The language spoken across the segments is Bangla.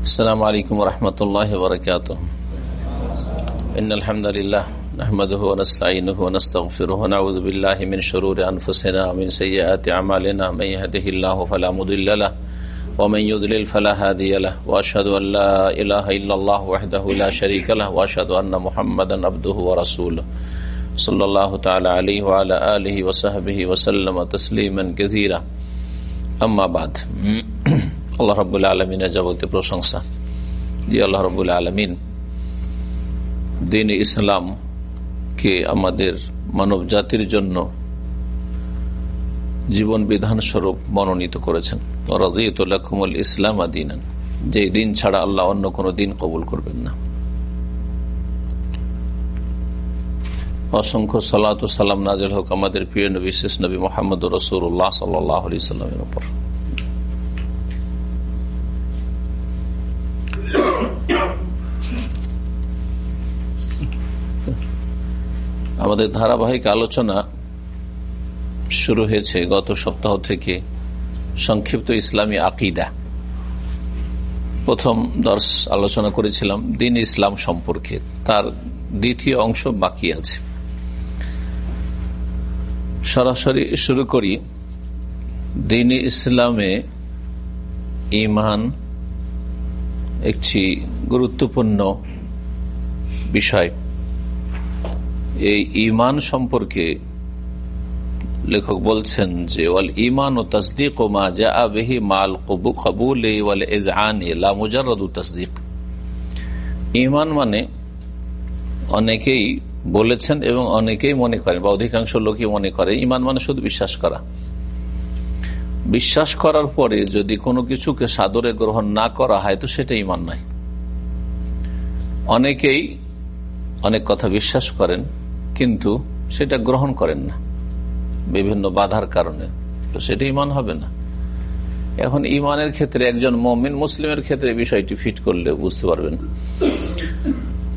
السلام علیکم ورحمۃ اللہ وبرکاتہ۔ ان الحمد لله نحمده ونستعینه ونستغفره ونعوذ بالله من شرور انفسنا ومن سیئات اعمالنا من يهده الله فلا مضل له ومن يضلل فلا هادي له واشهد ان لا اله الا الله وحده لا شريك له واشهد ان محمدا عبده ورسوله صلى الله تعالى عليه وعلى آلہ وصحبه وسلم تسلیما كثيرا اما بعد۔ আল্লাহ রবুল্লা আলমিনের যাবতীয় প্রশংসা। জি আল্লাহ রবুল্লা আলমিন, দিন ইসলামকে আমাদের মানব জাতির জন্য জীবন বিধান স্বরূপ মনোনীত করেছেন। রাজিউল ইসলাম আদিন যে দিন ছাড়া আল্লাহ অন্য কোনো দিন কবুল করবেন না। অসংখ্য সালাত সালাম নাজিল হোক আমাদের প্রিয় নবী, শেষ নবী মোহাম্মদ রসুল্লাহ সাল্লাহ সাল্লামের উপর। আমাদের ধারাবাহিক আলোচনা শুরু হয়েছে গত সপ্তাহ থেকে সংক্ষিপ্ত ইসলামী আকিদা। প্রথম দর্শ আলোচনা করেছিলাম দিন ইসলাম সম্পর্কে। তার দ্বিতীয় অংশ বাকি আছে। সরাসরি শুরু করি। দিন ইসলামে ইমান একটি গুরুত্বপূর্ণ বিষয়। এই ইমান সম্পর্কে লেখক বলছেন যে, ওয়াল ইমান ও তসদিক ও মা জা বেহি মাল কবু, কবুল ওয়াল এজান মুজারদ তসদিক। ইমান মানে অনেকেই বলেছেন এবং অনেকেই মনে করেন বা অধিকাংশ লোকই মনে করে ইমান মানে শুধু বিশ্বাস করা। বিশ্বাস করার পরে যদি কোনো কিছুকে সাদরে গ্রহণ না করা হয়, তো সেটা ইমান নয়। অনেকেই অনেক কথা বিশ্বাস করেন কিন্তু সেটা গ্রহণ করেন না। বিভিন্ন বাধার কারণে। তো সেটা ইমান হবে না। এখন ইমানের ক্ষেত্রে একজন মমিন মুসলিমের ক্ষেত্রে বিষয়টি ফিট করলে বুঝতে পারবেন।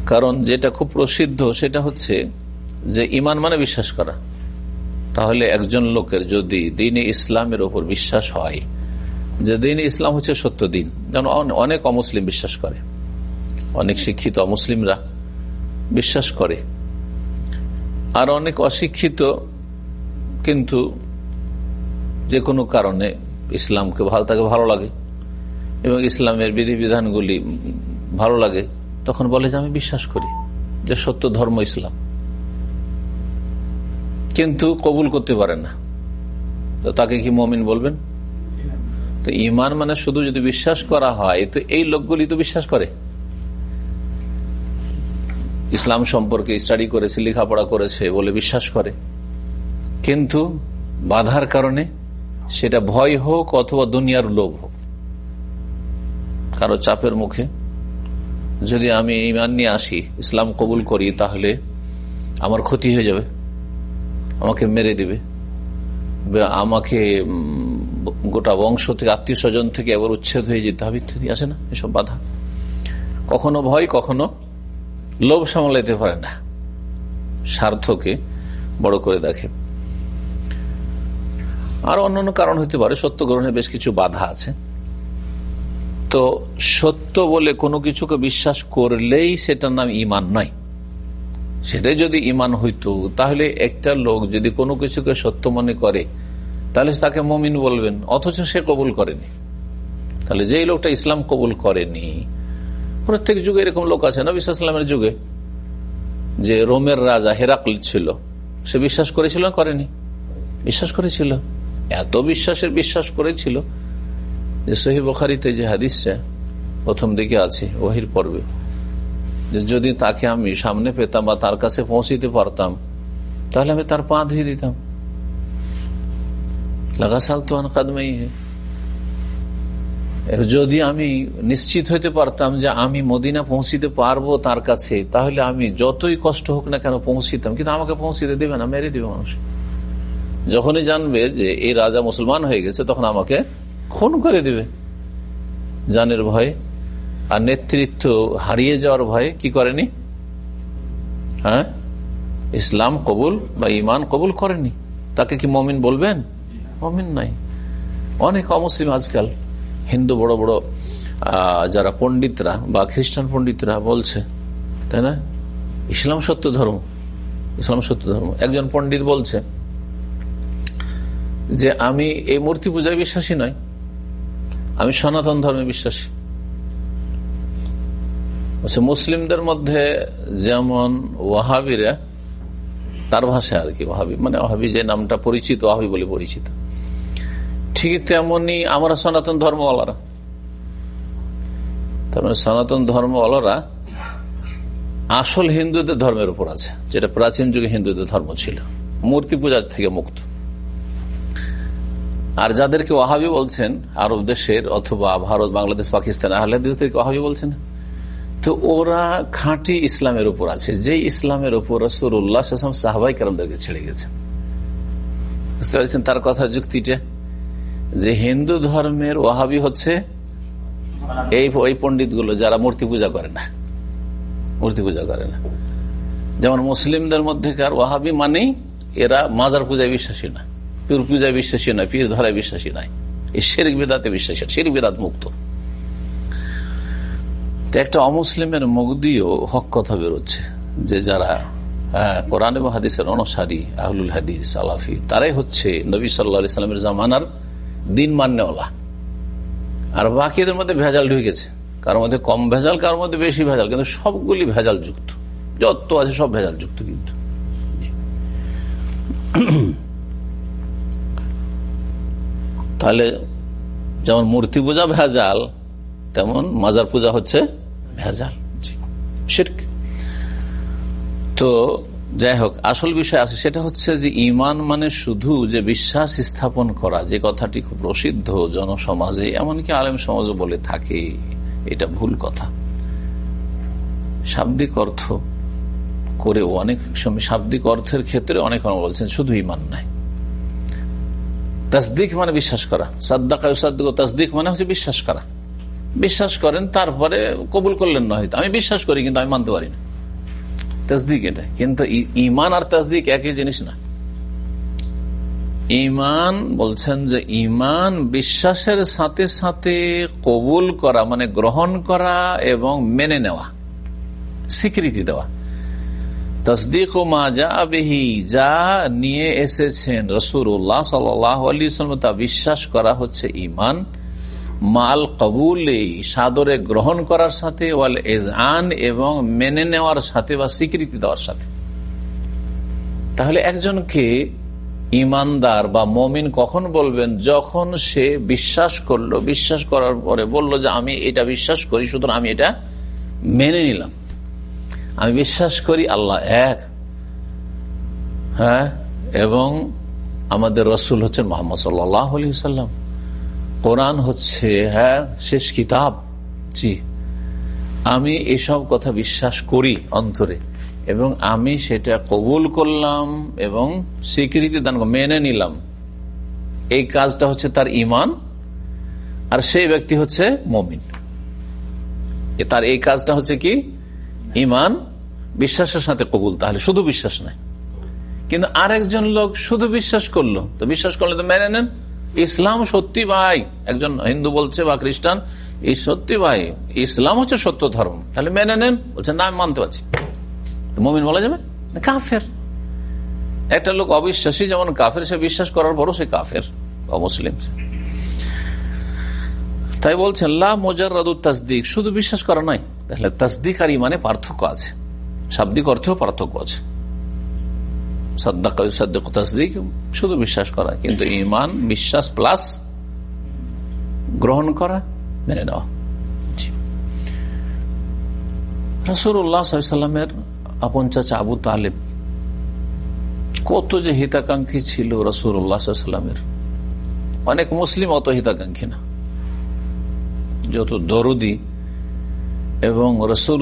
কারণ যেটা খুব প্রসিদ্ধ সেটা হচ্ছে যে ইমান মানে বিশ্বাস করা। তাহলে একজন লোকের যদি দিন ইসলামের ওপর বিশ্বাস হয়, যে দিন ইসলাম হচ্ছে সত্য দিন, যেমন অনেক অমুসলিম বিশ্বাস করে। অনেক শিক্ষিত অমুসলিমরা বিশ্বাস করে। আর অনেক অশিক্ষিত, কিন্তু যে কোনো কারণে ইসলামকে ভালো, তাকে ভালো লাগে এবং ইসলামের বিধিবিধানগুলি ভালো লাগে, তখন বলে যে আমি বিশ্বাস করি যে সত্য ধর্ম ইসলাম। কিন্তু কবুল করতে পারে না। তো তাকে কি মমিন বলবেন? তো ইমান মানে শুধু যদি বিশ্বাস করা হয়, তো এই লোকগুলি তো বিশ্বাস করে। ইসলাম সম্পর্কে স্টাডি করেছে, লেখাপড়া করেছে বলে বিশ্বাস করে। কিন্তু বাধার কারণে সেটা ভয় হোক অথবা দুনিয়ার লোভ হোক, কারও চাপের মুখে। যদি আমি ইমান নিয়ে আসি, ইসলাম কবুল করি, তাহলে আমার ক্ষতি হয়ে যাবে, আমাকে মেরে দিবে। আমাকে গোটা বংশ থেকে, আত্মীয় স্বজন থেকে একবার উচ্ছেদ হয়ে যেতে হবে ইত্যাদি আছে না? এসব বাধা। কখনো ভয়, কখনো লোভ সামলাইতে পারে না। স্বার্থকে বড় করে দেখে। আর অন্যান্য কারণ হতে পারে, সত্য গ্রহণে বেশ কিছু বাধা আছে। তো সত্য বলে কোনো কিছুকে বিশ্বাস করলেই সেটার নাম ইমান নয়। সেটাই যদি ইমান হইতো, তাহলে একটা লোক যদি কোনো কিছুকে সত্য মনে করে, তাহলে তাকে মমিন বলবেন, অথচ সে কবুল করেনি। তাহলে যেই লোকটা ইসলাম কবুল করেনি প্রত্যেক যুগে এরকম লোক আছে নবিসামের যুগে, যে রোমের রাজা হেরাকল ছিল। সে বিশ্বাস করেছিল করেনি? বিশ্বাস করেছিল। এত বিশ্বাসের বিশ্বাস করেছিল যে সহি বখারিতে যে হাদিসটা প্রথম দিকে আছে, ওহির পর্বে যদি তাকে আমি সামনে পেতাম বা তার কাছে পৌঁছিতে পারতাম, তাহলে আমি তার পা ধুয়ে দিতাম। লাগা সাল তো কাদমাই যদি আমি নিশ্চিত হইতে পারতাম যে আমি মদিনা পৌঁছিতে পারব তার কাছে, তাহলে আমি যতই কষ্ট হোক না কেন পৌঁছিতাম। কিন্তু আমাকে পৌঁছিতে দেবে না, মেরে দেবে মানুষ। যখনই জানবে যে এই রাজা মুসলমান হয়ে গেছে, তখন আমাকে খুন করে দিবে। জানের ভয় আর নেতৃত্ব হারিয়ে যাওয়ার ভয়ে কি করেনি? হ্যাঁ? ইসলাম কবুল বা ইমান কবুল করেনি? তাকে কি মমিন বলবেন? মমিন নাই। অনেক অমুসলিম আজকাল। হিন্দু বড় বড় যারা পণ্ডিতরা বা খ্রিস্টান পণ্ডিতরা বলছে, তাই না? ইসলাম সত্য ধর্ম, ইসলাম সত্য ধর্ম। একজন পণ্ডিত বলছে যে, আমি এই মূর্তি পূজায় বিশ্বাসী নয়, আমি সনাতন ধর্মে বিশ্বাসী। মুসলিমদের মধ্যে যেমন ওয়াহাবিরা, তার ভাষায় আর কি ওহাবি মানে ওহাবি যে নামটা পরিচিত ওহাবি বলে পরিচিত। ঠিক তেমনি আমরা সনাতন ধর্মওয়ালারা। তার মানে সনাতন ধর্মওয়ালারা আসল হিন্দুদের ধর্মের উপর আছে, যেটা প্রাচীন যুগে হিন্দুদের ধর্ম ছিল। মূর্তি পূজার থেকে মুক্ত। আর যাদেরকে ওয়াহাবি বলছেন, আরব দেশের অথবা ভারত, বাংলাদেশ, পাকিস্তান আহলে দেশদেরকে ওয়াহাবি বলছেন? তো ওরা খাঁটি ইসলামের উপর আছে। যে ইসলামের উপর রসুল্লাহ সাহাবাই কারণদেরকে ছেড়ে গেছে বুঝতে পারছেন তার কথা যুক্তিটা? যে হিন্দু ধর্মের ওয়াহাবি হচ্ছে এই ওই পন্ডিত যারা মূর্তি পূজা করে না। মূর্তি পূজা করে না। যেমন মুসলিমদের মধ্যেকার ওয়াহাবি মানেই এরা মাজার পূজায় বিশ্বাসী না পীর পূজায় বিশ্বাসী নয় পীর ধরায় বিশ্বাসী নয়। এই শেরিক বেদাতে বিশ্বাসী শেরিক বেদাত মুক্ত। একটা অমুসলিমের মুখ দিয়েও হক কথা বেরোচ্ছে যে যারা হ্যাঁ, কোরআন এবং হাদিসের অনুসারী আহলুল হাদিস আলাফি তারাই হচ্ছে নবী সাল্লা সাল্লামের জামানার দিন মান্যওয়ালা আর বাকিদের মধ্যে ভেজাল ঢুকেছে কার মধ্যে কম ভেজাল কার মধ্যে বেশি ভেজাল, কিন্তু সবগুলি ভেজাল যুক্ত যত আছে সব ভেজাল যুক্ত কিন্তু। তাহলে যেমন মূর্তি পূজা ভেজাল, তেমন মাজার পূজা হচ্ছে ভেজাল। তো যাই হোক, আসল বিষয় আছে, সেটা হচ্ছে যে ইমান মানে শুধু যে বিশ্বাস স্থাপন করা, যে কথাটি খুব প্রসিদ্ধ জনসমাজে, এমনকি আলেম সমাজও বলে থাকে, এটা ভুল কথা। শাব্দিক অর্থ করেও অনেক সময়, শাব্দিক অর্থের ক্ষেত্রে অনেক বলছেন, শুধু ইমান নাই। তাসদিক মানে বিশ্বাস করা। সাদ্দাকা তাসদিক মানে হচ্ছে বিশ্বাস করা। বিশ্বাস করেন, তারপরে কবুল করলেন না হয়তো। আমি বিশ্বাস করি, কিন্তু আমি মানতে পারি না। তাজদিক এটা। কিন্তু ইমান আর তাজদিক একই জিনিস না। ইমান বলছেন যে ইমান বিশ্বাসের সাথে সাথে কবুল করা মানে গ্রহণ করা এবং মেনে নেওয়া, স্বীকৃতি দেওয়া। তসদিক ও মা যা বেহি, যা নিয়ে এসেছেন রসুর রসুল্লাহ সাল্লাম তা বিশ্বাস করা হচ্ছে ইমান মাল কবুলে সাদরে গ্রহণ করার সাথে, ওয়াল এজান এবং মেনে নেওয়ার সাথে বা স্বীকৃতি দেওয়ার সাথে। তাহলে একজনকে ইমানদার বা মমিন কখন বলবেন? যখন সে বিশ্বাস করল, বিশ্বাস করার পরে বলল যে, আমি এটা বিশ্বাস করি, সুতরাং আমি এটা মেনে নিলাম। আমি বিশ্বাস করি আল্লাহ এক হ্যাঁ এবং আমাদের রসুল হচ্ছেন মোহাম্মদ সাল্লাহ আলী সাল্লাম কোরআন হচ্ছে হ্যাঁ শেষ কিতাব। জি। আমি এসব কথা বিশ্বাস করি অন্তরে। এবং আমি সেটা কবুল করলাম এবং স্বীকৃতি দান মেনে নিলাম। এই কাজটা হচ্ছে তার ইমান আর সেই ব্যক্তি হচ্ছে মমিন। তার এই কাজটা হচ্ছে কি? ইমান বিশ্বাসের সাথে কবুল। তাহলে শুধু বিশ্বাস নাই। কিন্তু আরেকজন লোক শুধু বিশ্বাস করল, তো বিশ্বাস করলে তো মেনে নেন। ইসলাম সত্যি ভাই? একজন হিন্দু বলছে বা খ্রিস্টান এই সত্যি ভাই, ইসলাম হচ্ছে সত্য ধর্ম। তাহলে মেনে নেন, বলছে, না, আমি মানতে পারছি। মমিন বলা যাবে? কাফের। একটা লোক অবিশ্বাসী, যেমন কাফের, সে বিশ্বাস করার পরও সে কাফের, অমুসলিম তাই বলছেন, লা তাসদিক। শুধু বিশ্বাস করা নয়, তাহলে তাসদিক আর ইমানে পার্থক্য আছে। শাব্দিক অর্থেও পার্থক্য আছে। শুধু বিশ্বাস করা, কিন্তু ইমান বিশ্বাস প্লাস গ্রহণ করা, মেনে নেওয়া। রসুরামের আপন চাচা আবু তালেব, কত যে হিতাকাঙ্ক্ষী ছিল রসুরামের অনেক মুসলিম অত হিতাকাঙ্ক্ষী না। যত দরদি এবং রসুল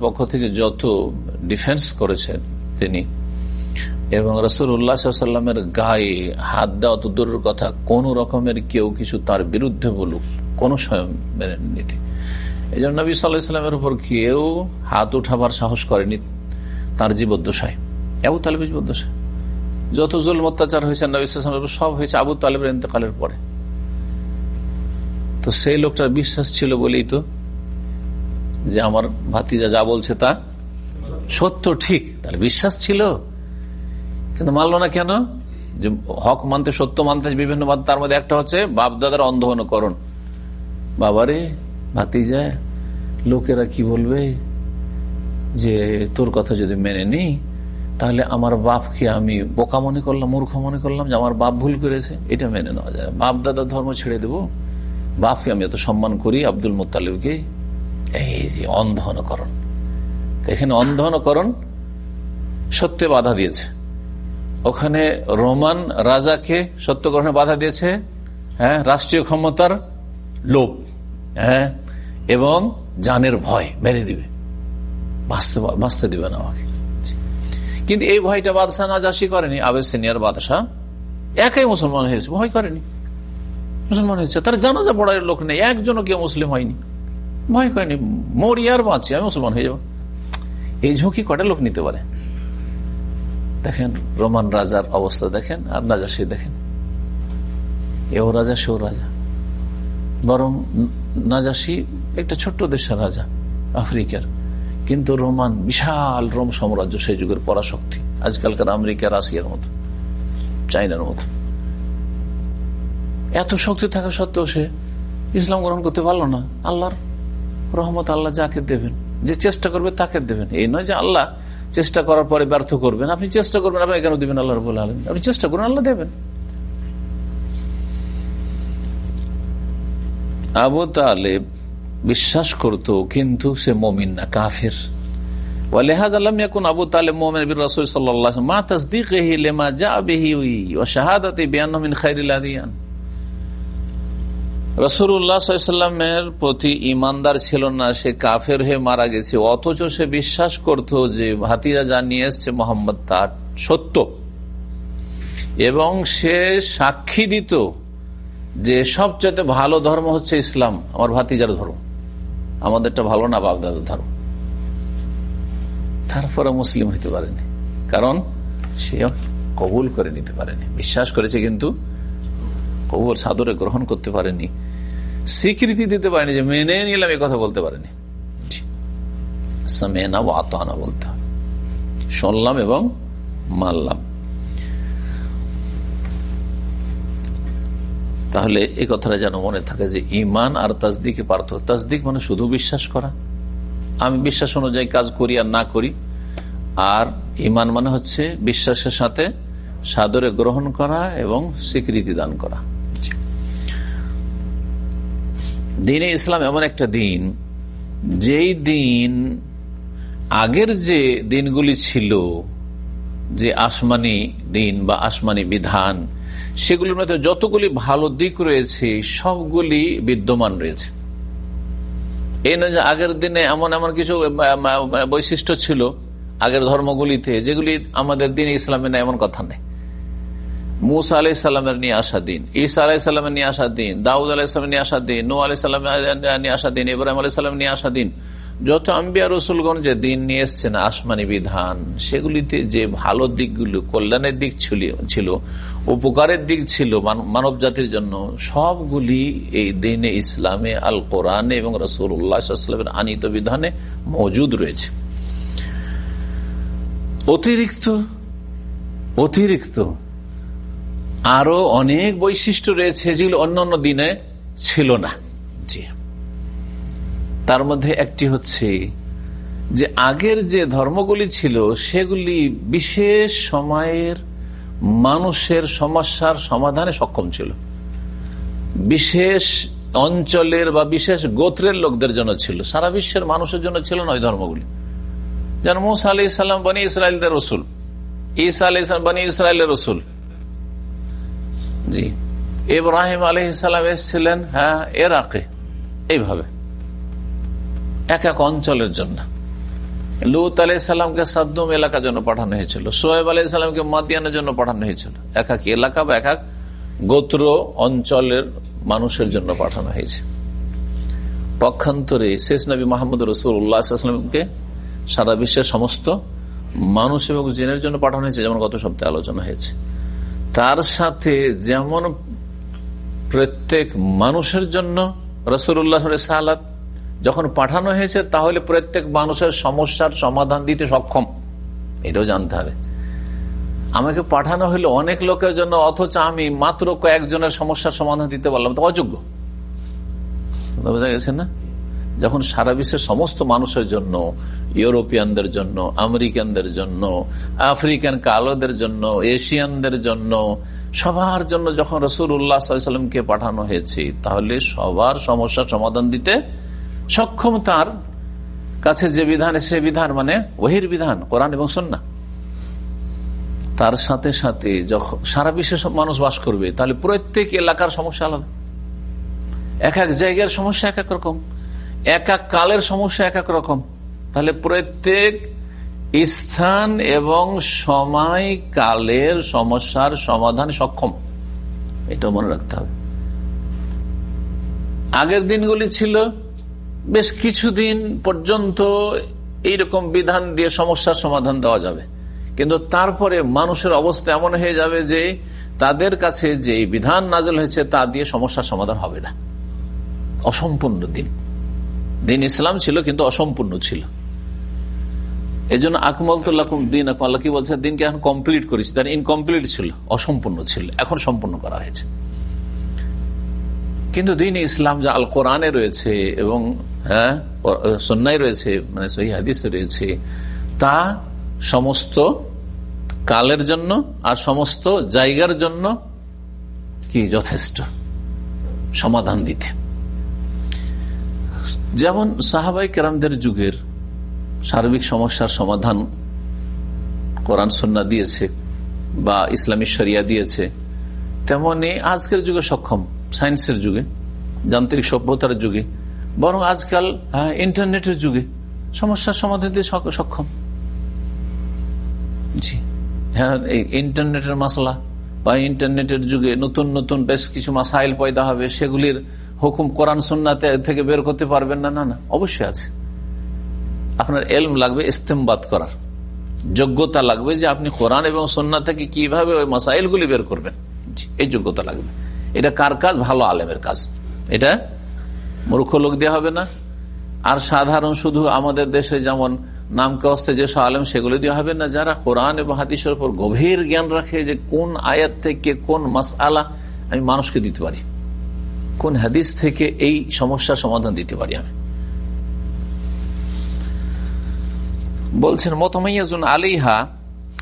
পক্ষ থেকে যত ডিফেন্স করেছেন তিনি এবং রসুল উল্লাহামের গায়ে হাত দেওয়া তো দূরের কথা, কোন রকমের কেউ কিছু তার বিরুদ্ধে বলুক, কোন স্বয়ং মেনে এই জন্য নবী সাল্লাহামের উপর কেউ হাত উঠাবার সাহস করেনি, তার জীবদ্দশায় আবু তালেবের জীবদ্দশায় যত জুল অত্যাচার হয়েছে নবী সব হয়েছে আবু তালেবের ইন্তকালের পরে। তো সেই লোকটার বিশ্বাস ছিল বলেই তো যে আমার ভাতিজা যা বলছে তা সত্য ঠিক, তাহলে বিশ্বাস ছিল? কিন্তু মানলো না কেন? যে হক মানতে, সত্য মানতে বিভিন্ন তার মধ্যে একটা হচ্ছে বাপ দাদার অন্ধ অনুকরণ বাবারে, ভাতিজা, লোকেরা কি বলবে? যে তোর কথা যদি মেনে নিই তাহলে আমার বাপকে আমি বোকা মনে করলাম, মূর্খ মনে করলাম যে আমার বাপ ভুল করেছে, এটা মেনে নেওয়া যায়। বাপ দাদার ধর্ম ছেড়ে দেব, বাপকে আমি এত সম্মান করি আব্দুল মোত্তালিবকে, এই যে অন্ধনকরণ। এখানে অন্ধনকরণ সত্যে বাধা দিয়েছে। ওখানে রোমান রাজাকে সত্য গ্রহণে বাধা দিয়েছে হ্যাঁ রাষ্ট্রীয় ক্ষমতার লোভ হ্যাঁ এবং জানের ভয় মেরে দিবে। বাঁচতে দিবে না আমাকে। কিন্তু এই ভয়টা বাদশাহ নাজাসি করেনি আবেদ সিনিয়র বাদশাহ। একাই মুসলমান হয়েছে, ভয় করেনি। মুসলমান হয়েছে, তার জানাজা পড়ার লোক নেই, একজনও কেউ মুসলিম হয়নি। ভয় করেনি মরি আর বাঁচি, আমি মুসলমান হয়ে যাব। এই ঝুঁকি কটা লোক নিতে পারে? দেখেন, রোমান রাজার অবস্থা দেখেন আর নাজাসি দেখেন। এও রাজা, সেও রাজা। বরং নাজাসি একটা ছোট্ট দেশের রাজা, আফ্রিকার। কিন্তু রোমান বিশাল রোম সাম্রাজ্য সেই যুগের পরাশক্তি, আজকালকার আমেরিকা, রাশিয়ার মতো চাইনার মতো। এত শক্তি থাকা সত্ত্বেও সে ইসলাম গ্রহণ করতে পারল না। আল্লাহর রহমত আল্লাহ যাকে দেবেন, যে চেষ্টা করবে তাকে দেবেন। এই নয় যে আল্লাহ চেষ্টা করার পরে ব্যর্থ করবেন। আপনি চেষ্টা করবেন, আপনি কেন দেবেন আল্লাহ রবুল আলম আপনি চেষ্টা করুন, আল্লাহ দেবেন। আবু তালেব বিশ্বাস করত, কিন্তু সে মমিন না, কাফের। খাইরিলাদিয়ান রসুরামের প্রতি ইমানদার ছিল না, সে কাফের হয়ে মারা গেছে। অথচ সে বিশ্বাস করত যে ভাতিরা যা নিয়ে এসছে মোহাম্মদ তার সত্য। এবং সে সাক্ষী দিত যে সবচেয়ে ভালো ধর্ম হচ্ছে ইসলাম, আমার ভাতিজার ধর্ম। আমাদেরটা ভালো না বাগদাদের ধর্ম। তারপরে মুসলিম হইতে পারেনি। কারণ সে কবুল করে নিতে পারেনি। বিশ্বাস করেছে কিন্তু কবুল সাদরে গ্রহণ করতে পারেনি। স্বীকৃতি দিতে পারেনি যে মেনে নিলাম এ কথা বলতে পারেনি। মেনা ও আতহানা বলতে হবে শুনলাম এবং মানলাম। তাহলে এই কথাটা যেন মনে থাকে যে ইমান আর তাজদিকে পার্থক্য তাজদিক মানে শুধু বিশ্বাস করা। আমি বিশ্বাস অনুযায়ী কাজ করি আর না করি। আর ইমান মানে হচ্ছে বিশ্বাসের সাথে সাদরে গ্রহণ করা এবং স্বীকৃতি দান করা। দিনে ইসলাম এমন একটা দিন, যেই দিন আগের যে দিনগুলি ছিল, যে আসমানি দিন বা আসমানি বিধান, সেগুলির মধ্যে যতগুলি ভালো দিক রয়েছে, সবগুলি বিদ্যমান রয়েছে। এই নয় যে আগের দিনে এমন এমন কিছু বৈশিষ্ট্য ছিল আগের ধর্মগুলিতে, যেগুলি আমাদের দিন ইসলামে না এমন কথা নেই। মুসা আলাই সাল্লামের নিয়ে আসা দিন, ঈসা আলাই সাল্লামের নিয়ে আসা দিন, দাউদ আলাহিসামের নিয়ে আসা দিন নু আলাই সাল্লাম নিয়ে আসা দিন, ইব্রাহিম আলাই সাল্লাম নিয়ে আসা দিন। যত আম্বিয়া রসুলগণ যে দিন নিয়ে এসছেন, আসমানি বিধান, সেগুলিতে যে ভালো দিকগুলো, কল্যাণের দিক ছিল উপকারের দিক ছিল মানব জাতির জন্য, সবগুলি এই দিনে ইসলামে আল কোরআনে এবং রসুল্লাহামের আনিত বিধানে মজুদ রয়েছে। অতিরিক্ত অতিরিক্ত আরও অনেক বৈশিষ্ট্য রয়েছে যেগুলো অন্য অন্য দিনে ছিল না। জি। তার মধ্যে একটি হচ্ছে যে আগের যে ধর্মগুলি ছিল, সেগুলি বিশেষ সময়ের মানুষের সমস্যার সমাধানে সক্ষম ছিল। বিশেষ অঞ্চলের বা বিশেষ গোত্রের লোকদের জন্য ছিল। সারা বিশ্বের মানুষের জন্য ছিল না ওই ধর্মগুলি। যেন মুসা আলি ইসলাম বনি ইসরায়েলদের রসুল। ইসা আলি ইসলাম বনি ইসরায়েলের রসুল। জি। ইব্রাহিম আলি ইসলাম এসেছিলেন হ্যাঁ এরাকে। এইভাবে। এক এক অঞ্চলের জন্য। লুত আলাইসাল্লামকে সাদ্দুম এলাকার জন্য পাঠানো হয়েছিল। সোহেব আলাইসাল্লামকে মাদিয়ানের জন্য পাঠানো হয়েছিল। এক এক এলাকা বা এক এক গোত্র অঞ্চলের মানুষের জন্য পাঠানো হয়েছে। পক্ষান্তরে শেষ নবী মাহমুদ রসুল উল্লাহামকে সারা বিশ্বের সমস্ত মানুষ এবং জেনের জন্য পাঠানো হয়েছে, যেমন গত সপ্তাহে আলোচনা হয়েছে। তার সাথে যেমন প্রত্যেক মানুষের জন্য রসুল্লাহ সাহালাত যখন পাঠানো হয়েছে, তাহলে প্রত্যেক মানুষের সমস্যার সমাধান দিতে সক্ষম। এটাও জানতে হবে। আমাকে পাঠানো হলো অনেক লোকের জন্য, অথচ আমি মাত্র কয়েকজনের সমস্যার সমাধান দিতে পারলাম তো অযোগ্য। বোঝা গেছে না? যখন সারা বিশ্বের সমস্ত মানুষের জন্য, ইউরোপিয়ানদের জন্য, আমেরিকানদের জন্য, আফ্রিকান কালোদের জন্য, এশিয়ানদের জন্য, সবার জন্য যখন রসুল উল্লাহামকে পাঠানো হয়েছে, তাহলে সবার সমস্যার সমাধান দিতে সক্ষম তার কাছে যে বিধান, সে বিধান মানে ওহির বিধান, কোরআন এবং সন্না তার সাথে সাথে যখন সারা বিশ্বে সব মানুষ বাস করবে, তাহলে প্রত্যেক এলাকার সমস্যা আলাদা। এক এক জায়গার সমস্যা এক এক রকম। এক এক কালের সমস্যা এক এক রকম। তাহলে প্রত্যেক স্থান এবং সময় কালের সমস্যার সমাধান সক্ষম। এটা মনে রাখতে হবে। আগের দিনগুলি ছিল বেশ কিছুদিন পর্যন্ত এইরকম বিধান দিয়ে সমস্যার সমাধান দেওয়া যাবে। কিন্তু তারপরে মানুষের অবস্থা এমন হয়ে যাবে যে তাদের কাছে যে বিধান নাজল হয়েছে তা দিয়ে সমস্যার সমাধান হবে না। অসম্পূর্ণ দিন। দিন ইসলাম ছিল কিন্তু অসম্পূর্ণ ছিল। এই জন্য আকমলতুল্লাহম দিন আল্লাহ কি বলছে দিনকে এখন কমপ্লিট করেছি। তার ইনকমপ্লিট ছিল, অসম্পূর্ণ ছিল, এখন সম্পূর্ণ করা হয়েছে। কিন্তু দিন ইসলাম যা আল কোরআনে রয়েছে এবং হ্যাঁ সন্ন্যায় রয়েছে মানে সহি রয়েছে, তা সমস্ত কালের জন্য আর সমস্ত জায়গার জন্য কি? যথেষ্ট। সমাধান দিতে। যেমন সাহাবাই কেরামদের যুগের সার্বিক সমস্যার সমাধান কোরআন সন্না দিয়েছে বা ইসলামী শরিয়া দিয়েছে তেমনি আজকের যুগে সক্ষম সায়েন্সের যুগে যান্ত্রিক সভ্যতার যুগে বরং আজকাল হ্যাঁ, ইন্টারনেটের যুগে সমস্যার সমাধান দিয়ে সক্ষম। জি হ্যাঁ এই ইন্টারনেটের মশলা বা ইন্টারনেটের যুগে নতুন নতুন বেশ কিছু মাসাইল পয়দা হবে সেগুলির হুকুম কোরআন সন্নাতে থেকে বের করতে পারবেন না? না না, অবশ্যই আছে। আপনার এলম লাগবে ইস্তেমবাদ করার। যোগ্যতা লাগবে যে আপনি কোরআন এবং সন্না থেকে কীভাবে ওই মাসাইলগুলি বের করবেন। এই যোগ্যতা লাগবে। এটা কার কাজ? ভালো আলেমের কাজ। এটা মূর্খ লোক দেওয়া হবে না। আর সাধারণ শুধু আমাদের দেশে যেমন নামকে অস্তে যেসব আলেম, সেগুলো দেওয়া হবে না। যারা কোরআন এবং হাদিসের উপর গভীর জ্ঞান রাখে যে কোন আয়াত থেকে কোন মাস আলা আমি মানুষকে দিতে পারি। কোন হাদিস থেকে এই সমস্যার সমাধান দিতে পারি আমি? বলছেন, মতমাইয়াজুন আলিহা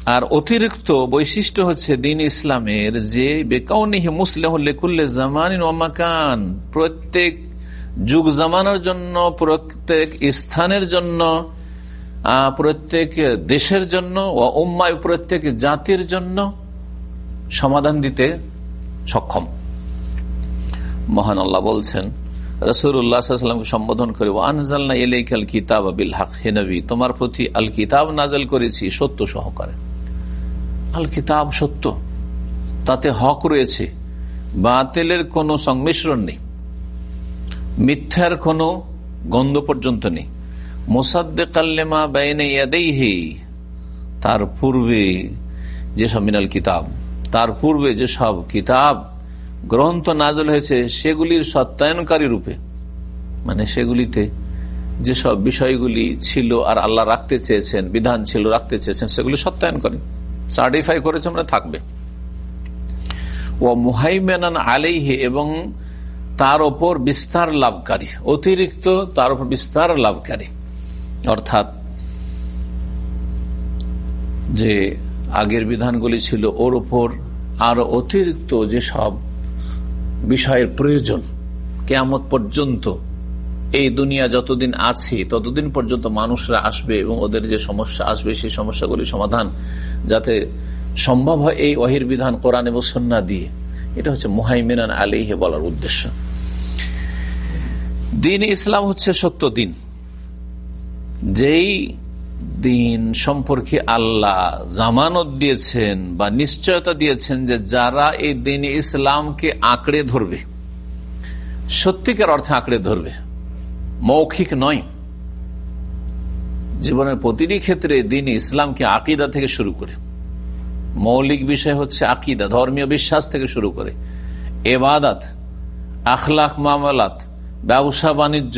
আর অতিরিক্ত বৈশিষ্ট্য হচ্ছে দিন ইসলামের যে, বেকাউনিহি মুসলেকুল্লে জামান ওমাকান প্রত্যেক যুগ জামানার জন্য, প্রত্যেক স্থানের জন্য প্রত্যেক দেশের জন্য ও উম্মায় প্রত্যেক জাতির জন্য সমাধান দিতে সক্ষম। মহান আল্লাহ বলছেন রসুল্লাহামকে সম্বোধন করে আনজাল্লা কিতাব আবিল হক। হেনবি তোমার প্রতি আল কিতাব নাজল করেছি, সত্য সহকারে। আল কিতাব সত্য, তাতে হক রয়েছে, বাতিলের কোনো সংমিশ্রণ নেই, মিথ্যার কোনো গন্ধ পর্যন্ত নেই। মোসাদ্দেকাল্লেমা বাইনে ইয়াদেইহি, তার পূর্বে যেসব মিনাল কিতাব, তার পূর্বে যেসব কিতাব গ্রন্থ নাজল হয়েছে সেগুলির সত্যায়নকারী রূপে। মানে সেগুলিতে যেসব বিষয়গুলি ছিল আর আল্লাহ রাখতে চেয়েছেন, বিধান ছিল, রাখতে চেয়েছেন, সেগুলি সত্যায়ন করে। সার্টিফাই করেছে মানে থাকবে। ও মুহাইমেনান আলাইহে এবং তার ওপর বিস্তার লাভকারী, অতিরিক্ত তার উপর বিস্তার লাভকারী। অর্থাৎ যে আগের বিধানগুলি ছিল, ওর ওপর আরও অতিরিক্ত যেসব বিষয়ের প্রয়োজন। কেয়ামত পর্যন্ত এই দুনিয়া যতদিন আছে, ততদিন পর্যন্ত মানুষরা আসবে এবং ওদের যে সমস্যা আসবে, সেই সমস্যাগুলি সমাধান যাতে সম্ভব হয় এই অহির বিধান কোরআন এবং সন্না দিয়ে। এটা হচ্ছে মুহাইমিনান আলিহে বলার উদ্দেশ্য। দিন ইসলাম হচ্ছে সত্য দিন। যেই দিন সম্পর্কে আল্লাহ জামানত দিয়েছেন বা নিশ্চয়তা দিয়েছেন যে যারা এই দিন ইসলামকে আঁকড়ে ধরবে, সত্যিকার অর্থে আঁকড়ে ধরবে, মৌখিক নয়। জীবনের প্রতিটি ক্ষেত্রে দিন ইসলামকে আকিদা থেকে শুরু করে, মৌলিক বিষয় হচ্ছে আকিদা, ধর্মীয় বিশ্বাস থেকে শুরু করে, এবাদাত, আখলাখ মামলাত, ব্যবসা বাণিজ্য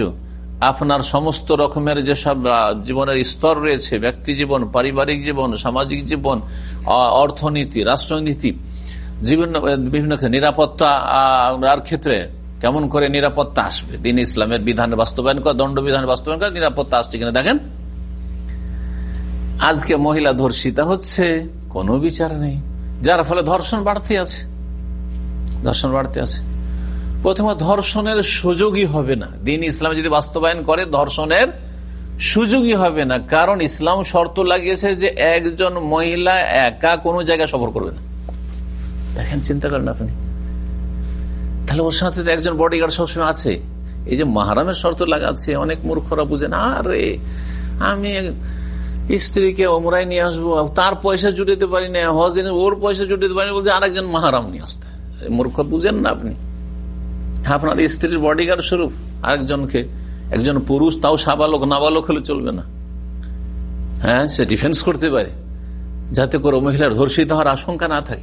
আপনার সমস্ত রকমের যেসব জীবনের স্তর রয়েছে, ব্যক্তি জীবন, পারিবারিক জীবন, সামাজিক জীবন অর্থনীতি, রাষ্ট্রনীতি জীবন বিভিন্ন নিরাপত্তা আর ক্ষেত্রে কেমন করে নিরাপত্তা আসবে? দিন ইসলামের বিধান বাস্তবায়ন করা, দণ্ড বিধান বাস্তবায়ন করা, নিরাপত্তা আসছে কিনা দেখেন? আজকে মহিলা ধর্ষিতা হচ্ছে, কোনো বিচার নেই। যার ফলে ধর্ষণ বাড়তে আছে। ধর্ষণ বাড়তে আছে। প্রথমে ধর্ষণের সুযোগই হবে না। দিন ইসলাম যদি বাস্তবায়ন করে, ধর্ষণের সুযোগই হবে না। কারণ ইসলাম শর্ত লাগিয়েছে যে একজন মহিলা একা কোনো জায়গায় সফর করবে না। দেখেন, চিন্তা করেন আপনি। তাহলে ওর সাথে একজন বডিগার্ড সবসময় আছে। এই যে মাহারামের শর্ত লাগাচ্ছে, অনেক মূর্খরা বুঝে না, আরে, আমি স্ত্রীকে ওমরাই নিয়ে আসব তার পয়সা জুটাতে পারি না হজেন ওর পয়সা জুটাতে পারি বলছে, আরেকজন মাহারাম নিয়ে আসতে। মূর্খ বুঝেন না আপনি। আপনার স্ত্রীর বডিগার্ড স্বরূপ। আরেকজনকে একজন পুরুষ তাও সাবালক নাবালক হলে চলবে না। হ্যাঁ সে ডিফেন্স করতে পারে। যাতে করে মহিলার ধর্ষিত হওয়ার আশঙ্কা না থাকে।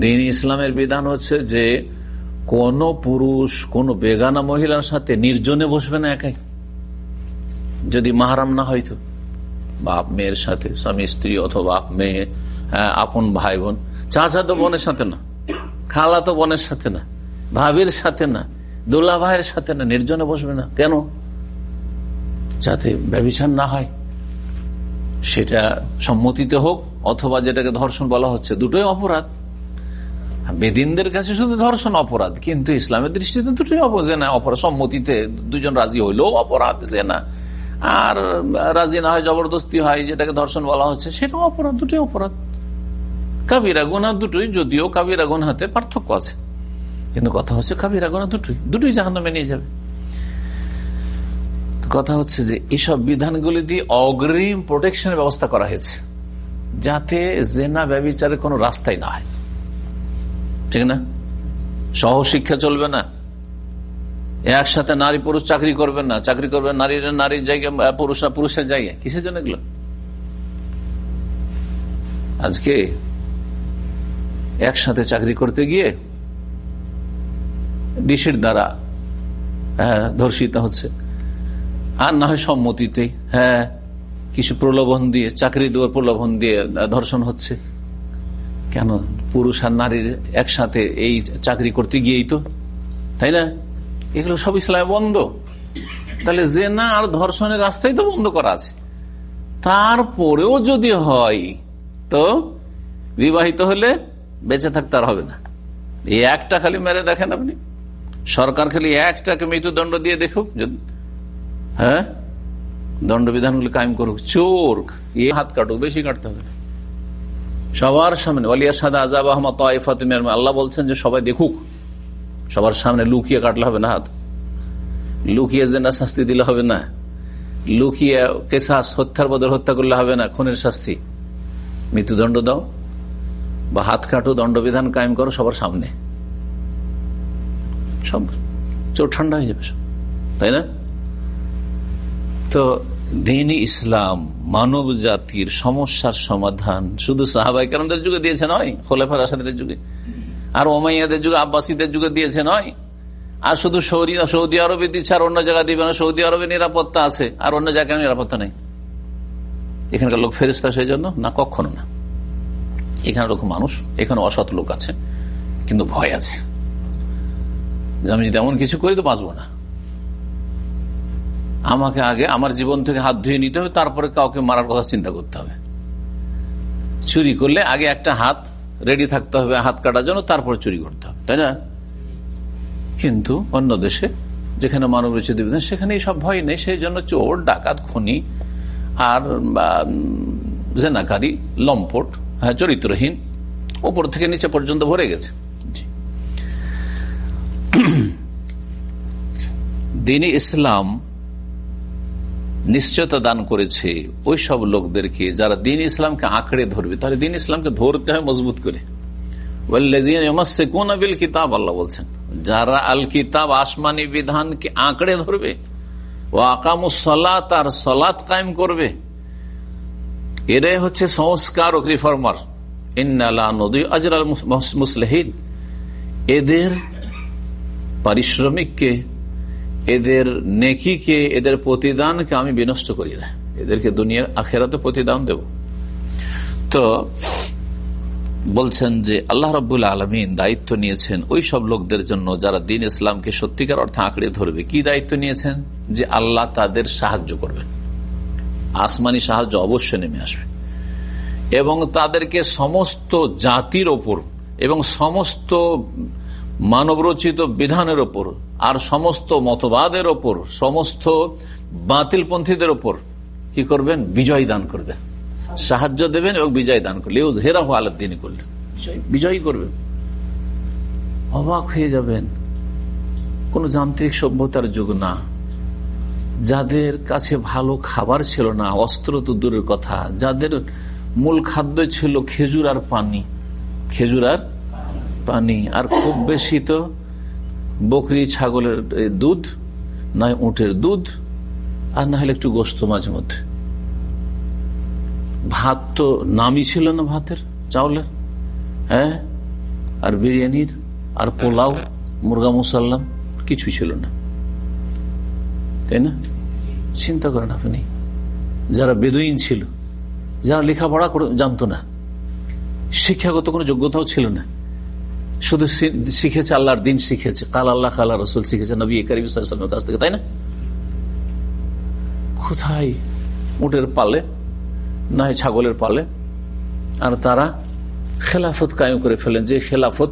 দিন ইসলামের বিধান হচ্ছে যে কোন পুরুষ কোন বেগানা মহিলার সাথে নির্জনে বসবে না একাই। যদি মাহারাম না হয়তো। বাপ মেয়ের সাথে স্বামী স্ত্রী অথবা বাপ মেয়ে হ্যাঁ, আপন ভাই বোন চাচা তো বোনের সাথে না। খালা তো বোনের সাথে না। ভাবির সাথে না দোলা ভাইয়ের সাথে না, নির্জনে বসবে না। কেন? যাতে ব্যবচার না হয়। সেটা সম্মতিতে হোক, অথবা যেটাকে ধর্ষণ বলা হচ্ছে, দুটোই অপরাধ। বেদিনদের কাছে শুধু ধর্ষণ অপরাধ, কিন্তু ইসলামের দৃষ্টিতে দুটোই অপরাধ না, অপরাধ। সম্মতিতে দুজন রাজি হইলেও অপরাধ, যে না। আর রাজি না হয়, জবরদস্তি হয়, যেটাকে ধর্ষণ বলা হচ্ছে, সেটাও অপরাধ, দুটোই অপরাধ। কাবিরা গোনা দুটোই, যদিও কাবিরা গোনাতে পার্থক্য আছে। কিন্তু কথা হচ্ছে কাবিরা গোনা দুটোই। দুটোই জাহান্নামে নিয়ে যাবে। কথা হচ্ছে যে এইসব বিধানগুলি দিয়ে অগ্রিম প্রোটেকশনের ব্যবস্থা করা হয়েছে, যাতে জেনা ব্যবচারের কোনো রাস্তাই না হয়। ঠিক না? সহশিক্ষা চলবে না। একসাথে নারী পুরুষ চাকরি করবেন না। চাকরি করবেন নারীর নারীর জায়গায় পুরুষরা পুরুষের জায়গায়। কিসের জন্য এগুলো? আজকে একসাথে চাকরি করতে গিয়ে ডিসির দ্বারা হ্যাঁ ধর্ষিত হচ্ছে। আর না হয় সম্মতিতে হ্যাঁ কিছু প্রলোভন দিয়ে, চাকরি দেওয়ার প্রলোভন দিয়ে ধর্ষণ হচ্ছে। কেন? পুরুষ আর নারীর একসাথে এই চাকরি করতে গিয়েই তো, তাই না? এগুলো সব ইসলামে বন্ধ। তাহলে জেনা আর ধর্ষণের রাস্তাই তো বন্ধ করা আছে। তারপরেও যদি হয়, তো বিবাহিত হলে বেঁচে থাকতে আর হবে না। এই একটা খালি মেরে দেখেন আপনি। সরকার খালি একটাকে মৃত্যুদণ্ড দিয়ে দেখুক হ্যাঁ? দণ্ডবিধানগুলি কায়েম করুক, চোর, এ হাত কাটুক, বেশি কাটতে হবে। সবার সামনে, ওয়ালিয়া সাদা আজাব আহমদ আল্লাহ বলছেন যে সবাই দেখুক, সবার সামনে লুকিয়ে কাটলে হবে না হাত, লুকিয়ে না শাস্তি দিলে হবে না, লুকিয়ে কেসাস হত্যার বদল হত্যা করলে হবে না, খুনের শাস্তি। মৃত্যুদণ্ড দাও, বা হাত কাটো, দণ্ডবিধান কায়েম করো সবার সামনে। সব চোর ঠান্ডা হয়ে যাবে সব, তাই না? তো দিন ইসলাম মানব জাতির সমস্যার সমাধান শুধু সাহাবাই কারণদের যুগে দিয়েছে নয় খোলেফার আসাদের যুগে, আর ওমাইয়াদের যুগে, আব্বাসীদের যুগে দিয়েছে নয়। আর শুধু সৌদি সৌদি আরবে দিচ্ছে, আর অন্য জায়গায় দিবে না, সৌদি আরবে নিরাপত্তা আছে, আর অন্য জায়গায় নিরাপত্তা নেই। এখানকার লোক ফেরিস্তা সেই জন্য না, কখনো না। এখানে লোক মানুষ, এখানে অসৎ লোক আছে, কিন্তু ভয় আছে। যে আমি যদি এমন কিছু করি তো বাঁচবো না। আমাকে আগে আমার জীবন থেকে হাত ধুয়ে নিতে হবে, তারপরে কাউকে মারার কথা চিন্তা করতে হবে। চুরি করলে আগে একটা হাত রেডি থাকতে হবে, হাত কাটার জন্য, তারপরে চুরি করতে হবে, তাই না? কিন্তু অন্য দেশে, যেখানে মানব রয়েছে বিধান সেখানে সব ভয় নেই, সেই জন্য চোর, ডাকাত, খনি আর জেনাকারী, লম্পট হ্যাঁ চরিত্রহীন ওপর থেকে নিচে পর্যন্ত ভরে গেছে। দিনী ইসলাম নিশ্চয়তা দান করেছে ওই সব লোকদেরকে যারা দিন ইসলামকে আঁকড়ে ধরবে। তাহলে দিন ইসলামকে ধরতে হয় মজবুত করে। কিতাব, আল্লাহ বলছেন, যারা আল কিতাব আসমানি বিধানকে আঁকড়ে ধরবে ও আকামুসলাত আর সলাত কায়েম করবে, এরাই হচ্ছে সংস্কার ও রিফর্মার ইন্নালা নদী আজরাল মুসলেহিন। এদের পারিশ্রমিককে এদের নেকিকে, এদের প্রতিদানকে আমি বিনষ্ট করি না। এদেরকে দুনিয়া, আখেরাতে প্রতিদান দেব। তো বলছেন যে আল্লাহ রবুল আলমিন দায়িত্ব নিয়েছেন ওই সব লোকদের জন্য যারা দিন ইসলামকে সত্যিকার অর্থে আঁকড়ে ধরবে। কি দায়িত্ব নিয়েছেন? যে আল্লাহ তাদের সাহায্য করবেন। আসমানি সাহায্য অবশ্যই নেমে আসবে। এবং তাদেরকে সমস্ত জাতির ওপর এবং সমস্ত মানবরচিত বিধানের ওপর আর সমস্ত মতবাদের ওপর, সমস্ত বাতিলপন্থীদের ওপর কি করবেন? বিজয় দান করবেন। সাহায্য দেবেন এবং বিজয় দান করলেন হেরাহ আলাদ্দিন করলেন। বিজয়ী করবেন। অবাক হয়ে যাবেন। কোন যান্ত্রিক সভ্যতার যুগ না। যাদের কাছে ভালো খাবার ছিল না, অস্ত্র তো দূরের কথা। যাদের মূল খাদ্য ছিল খেজুর আর পানি। খেজুর আর পানি, আর খুব বেশি তো বকরি, ছাগলের দুধ নয় উঁটের দুধ, আর না হলে একটু গোস্ত মাঝে মধ্যে। ভাত তো নামই ছিল না ভাতের, চাউলের হ্যাঁ? আর বিরিয়ানির, আর পোলাও, মুরগা মুসাল্লাম, কিছুই ছিল না। তাই না? চিন্তা করেন আপনি, যারা বেদুইন ছিল, যারা লেখাপড়া জানতো না, শিক্ষাগত কোনো যোগ্যতাও ছিল না। শুধু শিখেছে আল্লাহর দিন শিখেছে। কাল আল্লাহ, কাল রসুল শিখেছে নবী করিমের কাছ থেকে, তাই না? কোথায় উটের পালে, না ছাগলের পালে? আর তারা খেলাফত কায়ম করে ফেলেন যে খেলাফত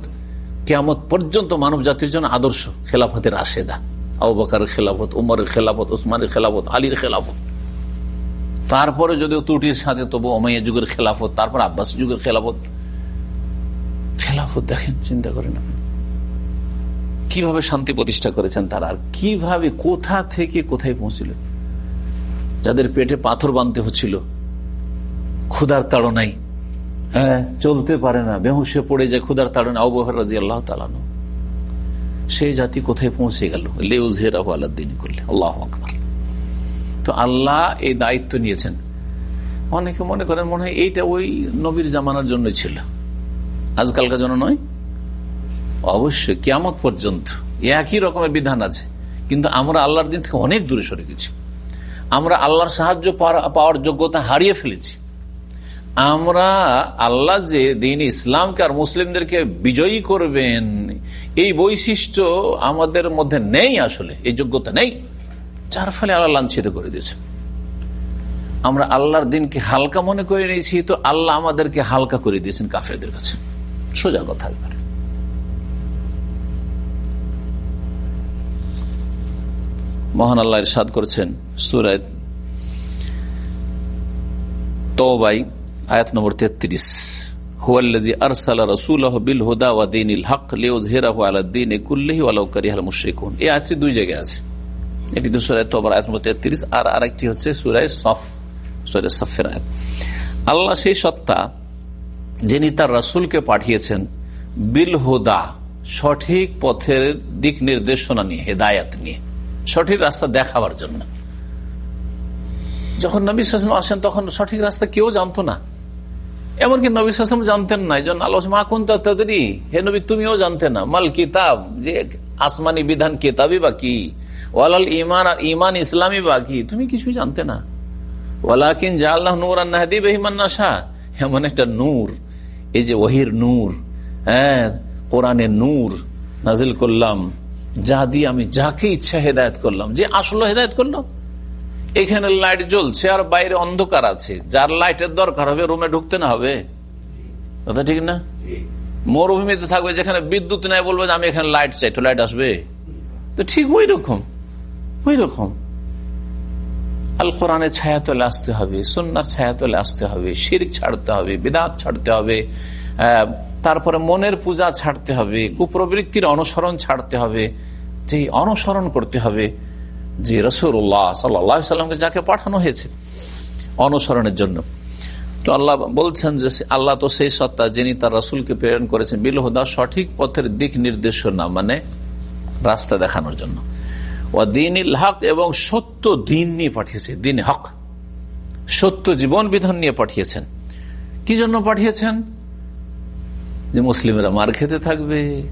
কেমত পর্যন্ত মানব জাতির জন্য আদর্শ। খেলাফতের আশেদা আবাকারের খেলাফত, উমরের খেলাফত ওসমানের খেলাফত, আলীর খেলাফত। তারপরে যদিও ত্রুটির সাথে তবু অমাইয়া যুগের খেলাফত, তারপর আব্বাস যুগের খেলাফত খেলাফত দেখেন, চিন্তা করেন কীভাবে শান্তি প্রতিষ্ঠা করেছেন তারা? আর কীভাবে, কোথা থেকে কোথায় পৌঁছলেন যাদের পেটে পাথর বাঁধতে হচ্ছিল ক্ষুদার তাড়নাই হ্যাঁ চলতে পারে না বেহুসে পড়ে যায় ক্ষুদার তাড়না আবহাওয়ার রাজি আল্লাহ তালানো সেই জাতি কোথায় পৌঁছে গেল? আল্লাদিন করলে। আল্লাহ আকবর। তো আল্লাহ এই দায়িত্ব নিয়েছেন। অনেকে মনে করেন মনে হয় এইটা ওই নবীর জামানার জন্য ছিল। আজকালকার জন্য নয়? অবশ্যই কেমত পর্যন্ত। একই রকমের বিধান আছে। কিন্তু আমরা আল্লাহর দিন থেকে অনেক দূরে সরে গেছি। আমরা আল্লাহর সাহায্য পাওয়ার যোগ্যতা হারিয়ে ফেলেছি। আমরা আল্লাহ যে দিন ইসলামকে আর মুসলিমদেরকে বিজয়ী করবেন, এই বৈশিষ্ট্য আমাদের মধ্যে নেই আসলে। এই যোগ্যতা নেই। যার ফলে আল্লাহ লাঞ্ছিত করে দিয়েছে আমরা আল্লাহর দিনকে হালকা মনে করে নিয়েছি, তো আল্লাহ আমাদেরকে হালকা করে দিয়েছেন কাফেরদের কাছে। সোজা কথা একবারে মহান আল্লাহ এর ইরশাদ করছেন সুরায় তবাই আয়াত নম্বর তেত্রিশ। হুয়াল্লাজি বিল হুদা ওয়া দুই জায়গায় আছে। এটি আয়াত নম্বর 33 আর আরেকটি হচ্ছে আল্লাহ সেই সত্তা যিনি তার রাসূলকে পাঠিয়েছেন বিল হুদা সঠিক পথের দিক নির্দেশনা নিয়ে, হেদায়াত নিয়ে, সঠিক রাস্তা দেখাবার জন্য। যখন নবী সাসম আসেন, তখন সঠিক রাস্তা কেউ জানতো না। এমনকি নবী সাসম জানতেন না, এই জন্য আল্লাহ মা কোন তাদি হে নবী, তুমিও জানতে না। মাল কিতাব, যে আসমানি বিধান কিতাবই বা কি? ওয়ালাল ইমান আর ইমান ইসলামী বা কি? তুমি কিছুই জানতে না। ওয়ালাকিন জাল্লাহ নূর আন্নাহাদি বেহিমান নাসা এমন একটা নূর। এই যে ওহির নূর হ্যাঁ কোরআনের নূর নাজিল করলাম, যা দিয়ে আমি যাকে ইচ্ছা হেদায়ত করলাম। যে আসলে হেদায়ত করলাম এখানে লাইট জ্বলছে আর বাইরে অন্ধকার আছে। যার লাইটের দরকার হবে রুমে ঢুকতে না হবে। কথা ঠিক না? মরুভূমিতে থাকবে, যেখানে বিদ্যুৎ নাই বলবে যে আমি এখানে লাইট চাই, তো লাইট আসবে। তো ঠিক ওই রকম ওই রকম। আল কোরআনের ছায়া তলে আসতে হবে সন্ন্যার ছায়া তলে আসতে হবে শির ছাড়তে হবে, বিদাত ছাড়তে হবে তারপরে মনের পূজা ছাড়তে হবে, কুপ্রবৃত্তির অনুসরণ ছাড়তে হবে, যে অনুসরণ করতে হবে, যে রসুল্লাহ সাল্লামকে যাকে পাঠানো হয়েছে অনুসরণের জন্য। তো আল্লাহ বলছেন যে আল্লাহ তো সেই সত্তা যিনি তার রসুলকে প্রেরণ করেছেন, বিলহদা সঠিক পথের দিক নির্দেশনা মানে রাস্তা দেখানোর জন্য। ও হক এবং সত্য দিন নিয়ে পাঠিয়েছে দিন হক। সত্য জীবন বিধান নিয়ে পাঠিয়েছেন। কি জন্য পাঠিয়েছেন? যে মুসলিমরা মার খেতে থাকবে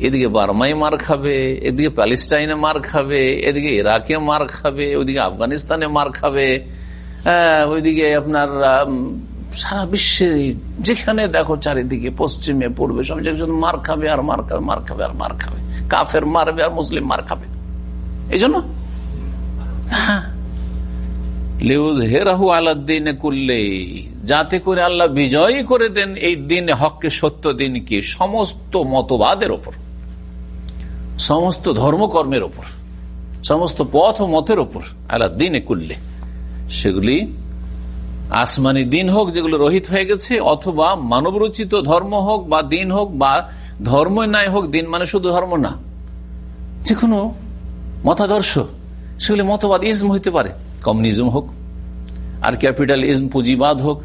এদিকে বার্মায় মার খাবে এদিকে প্যালেস্টাইনে মার খাবে এদিকে ইরাকে মার খাবে ওইদিকে আফগানিস্তানে মার খাবে হ্যাঁ, ওইদিকে আপনার সারা বিশ্বে যেখানে দেখো চারিদিকে পশ্চিমে পূর্বে সব জায়গায় মার খাবে আর মার খাবে মার খাবে আর মার খাবে। কাফের মারবে আর মুসলিম মার খাবে। এই জন্য যাতে করে আল্লাহ বিজয়ী করে দেন এই দিন হককে সত্য দিনকে সমস্ত মতবাদের ওপর, সমস্ত ধর্মকর্মের ওপর, সমস্ত পথ মতের ওপর আল্লাহ দিনে করলে সেগুলি আসমানি দিন হোক যেগুলো রহিত হয়ে গেছে, অথবা মানবরচিত ধর্ম হোক বা দিন হোক বা ধর্ম নাই হোক, দিন মানে শুধু ধর্ম না। যে কোনো মতাদর্শ, সেগুলি মতবাদ ইজম হইতে পারে, কমিউনিজম হোক, আর ক্যাপিটালিজম পুঁজিবাদ হোক,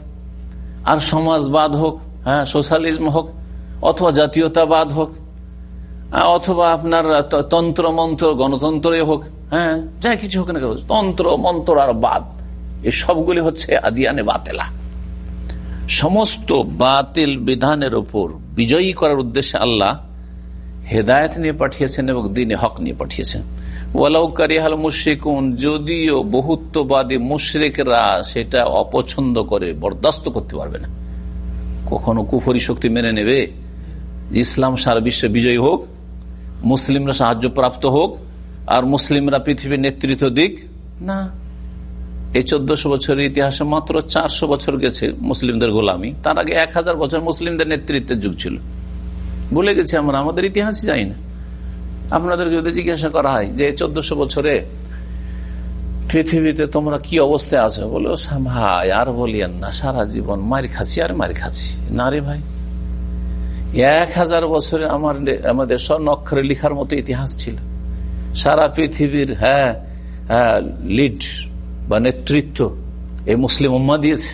আর সমাজবাদ হোক হ্যাঁ সোশ্যালিজম হোক, অথবা জাতীয়তাবাদ হোক অথবা আপনার তন্ত্র মন্ত্র গণতন্ত্রে হোক হ্যাঁ যাই কিছু হোক না কেন, তন্ত্র, মন্ত্র আর বাদ সবগুলি হচ্ছে আদিয়ানে বাতেলা। সমস্ত বাতিল বিধানের ওপর বিজয়ী করার উদ্দেশ্যে আল্লাহ হেদায়ত নিয়ে পাঠিয়েছেন এবং দিনে হক নিয়ে পাঠিয়েছেন। যদিও বহুত্ববাদী মুশ্রিকরা সেটা অপছন্দ করে, বরদাস্ত করতে পারবে না। কখনো কুফরি শক্তি মেনে নেবে, ইসলাম সারা বিশ্বে বিজয়ী হোক, মুসলিমরা সাহায্য প্রাপ্ত হোক, আর মুসলিমরা পৃথিবীর নেতৃত্ব দিক, না। এই চোদ্দশো বছরের ইতিহাসে মাত্র চারশো বছর গেছে মুসলিমদের গোলামি। তার আগে এক হাজার বছর মুসলিমদের নেতৃত্বের যুগ ছিল। ভুলে গেছি আমরা, আমাদের ইতিহাসই যাই না। আপনাদের যদি জিজ্ঞাসা করা হয় যে চোদ্দশো বছরে পৃথিবীতে তোমরা কি অবস্থায় আছো? বলো ভাই, আর বলিয়েন না, সারা জীবন মারি খাচ্ছি আর মারি খাচ্ছি। না রে ভাই, এক হাজার বছরে আমার আমাদের স্বর্ণ অক্ষরে লিখার মতো ইতিহাস ছিল। সারা পৃথিবীর হ্যাঁ লিড বা নেতৃত্ব এই মুসলিম উম্মা দিয়েছে।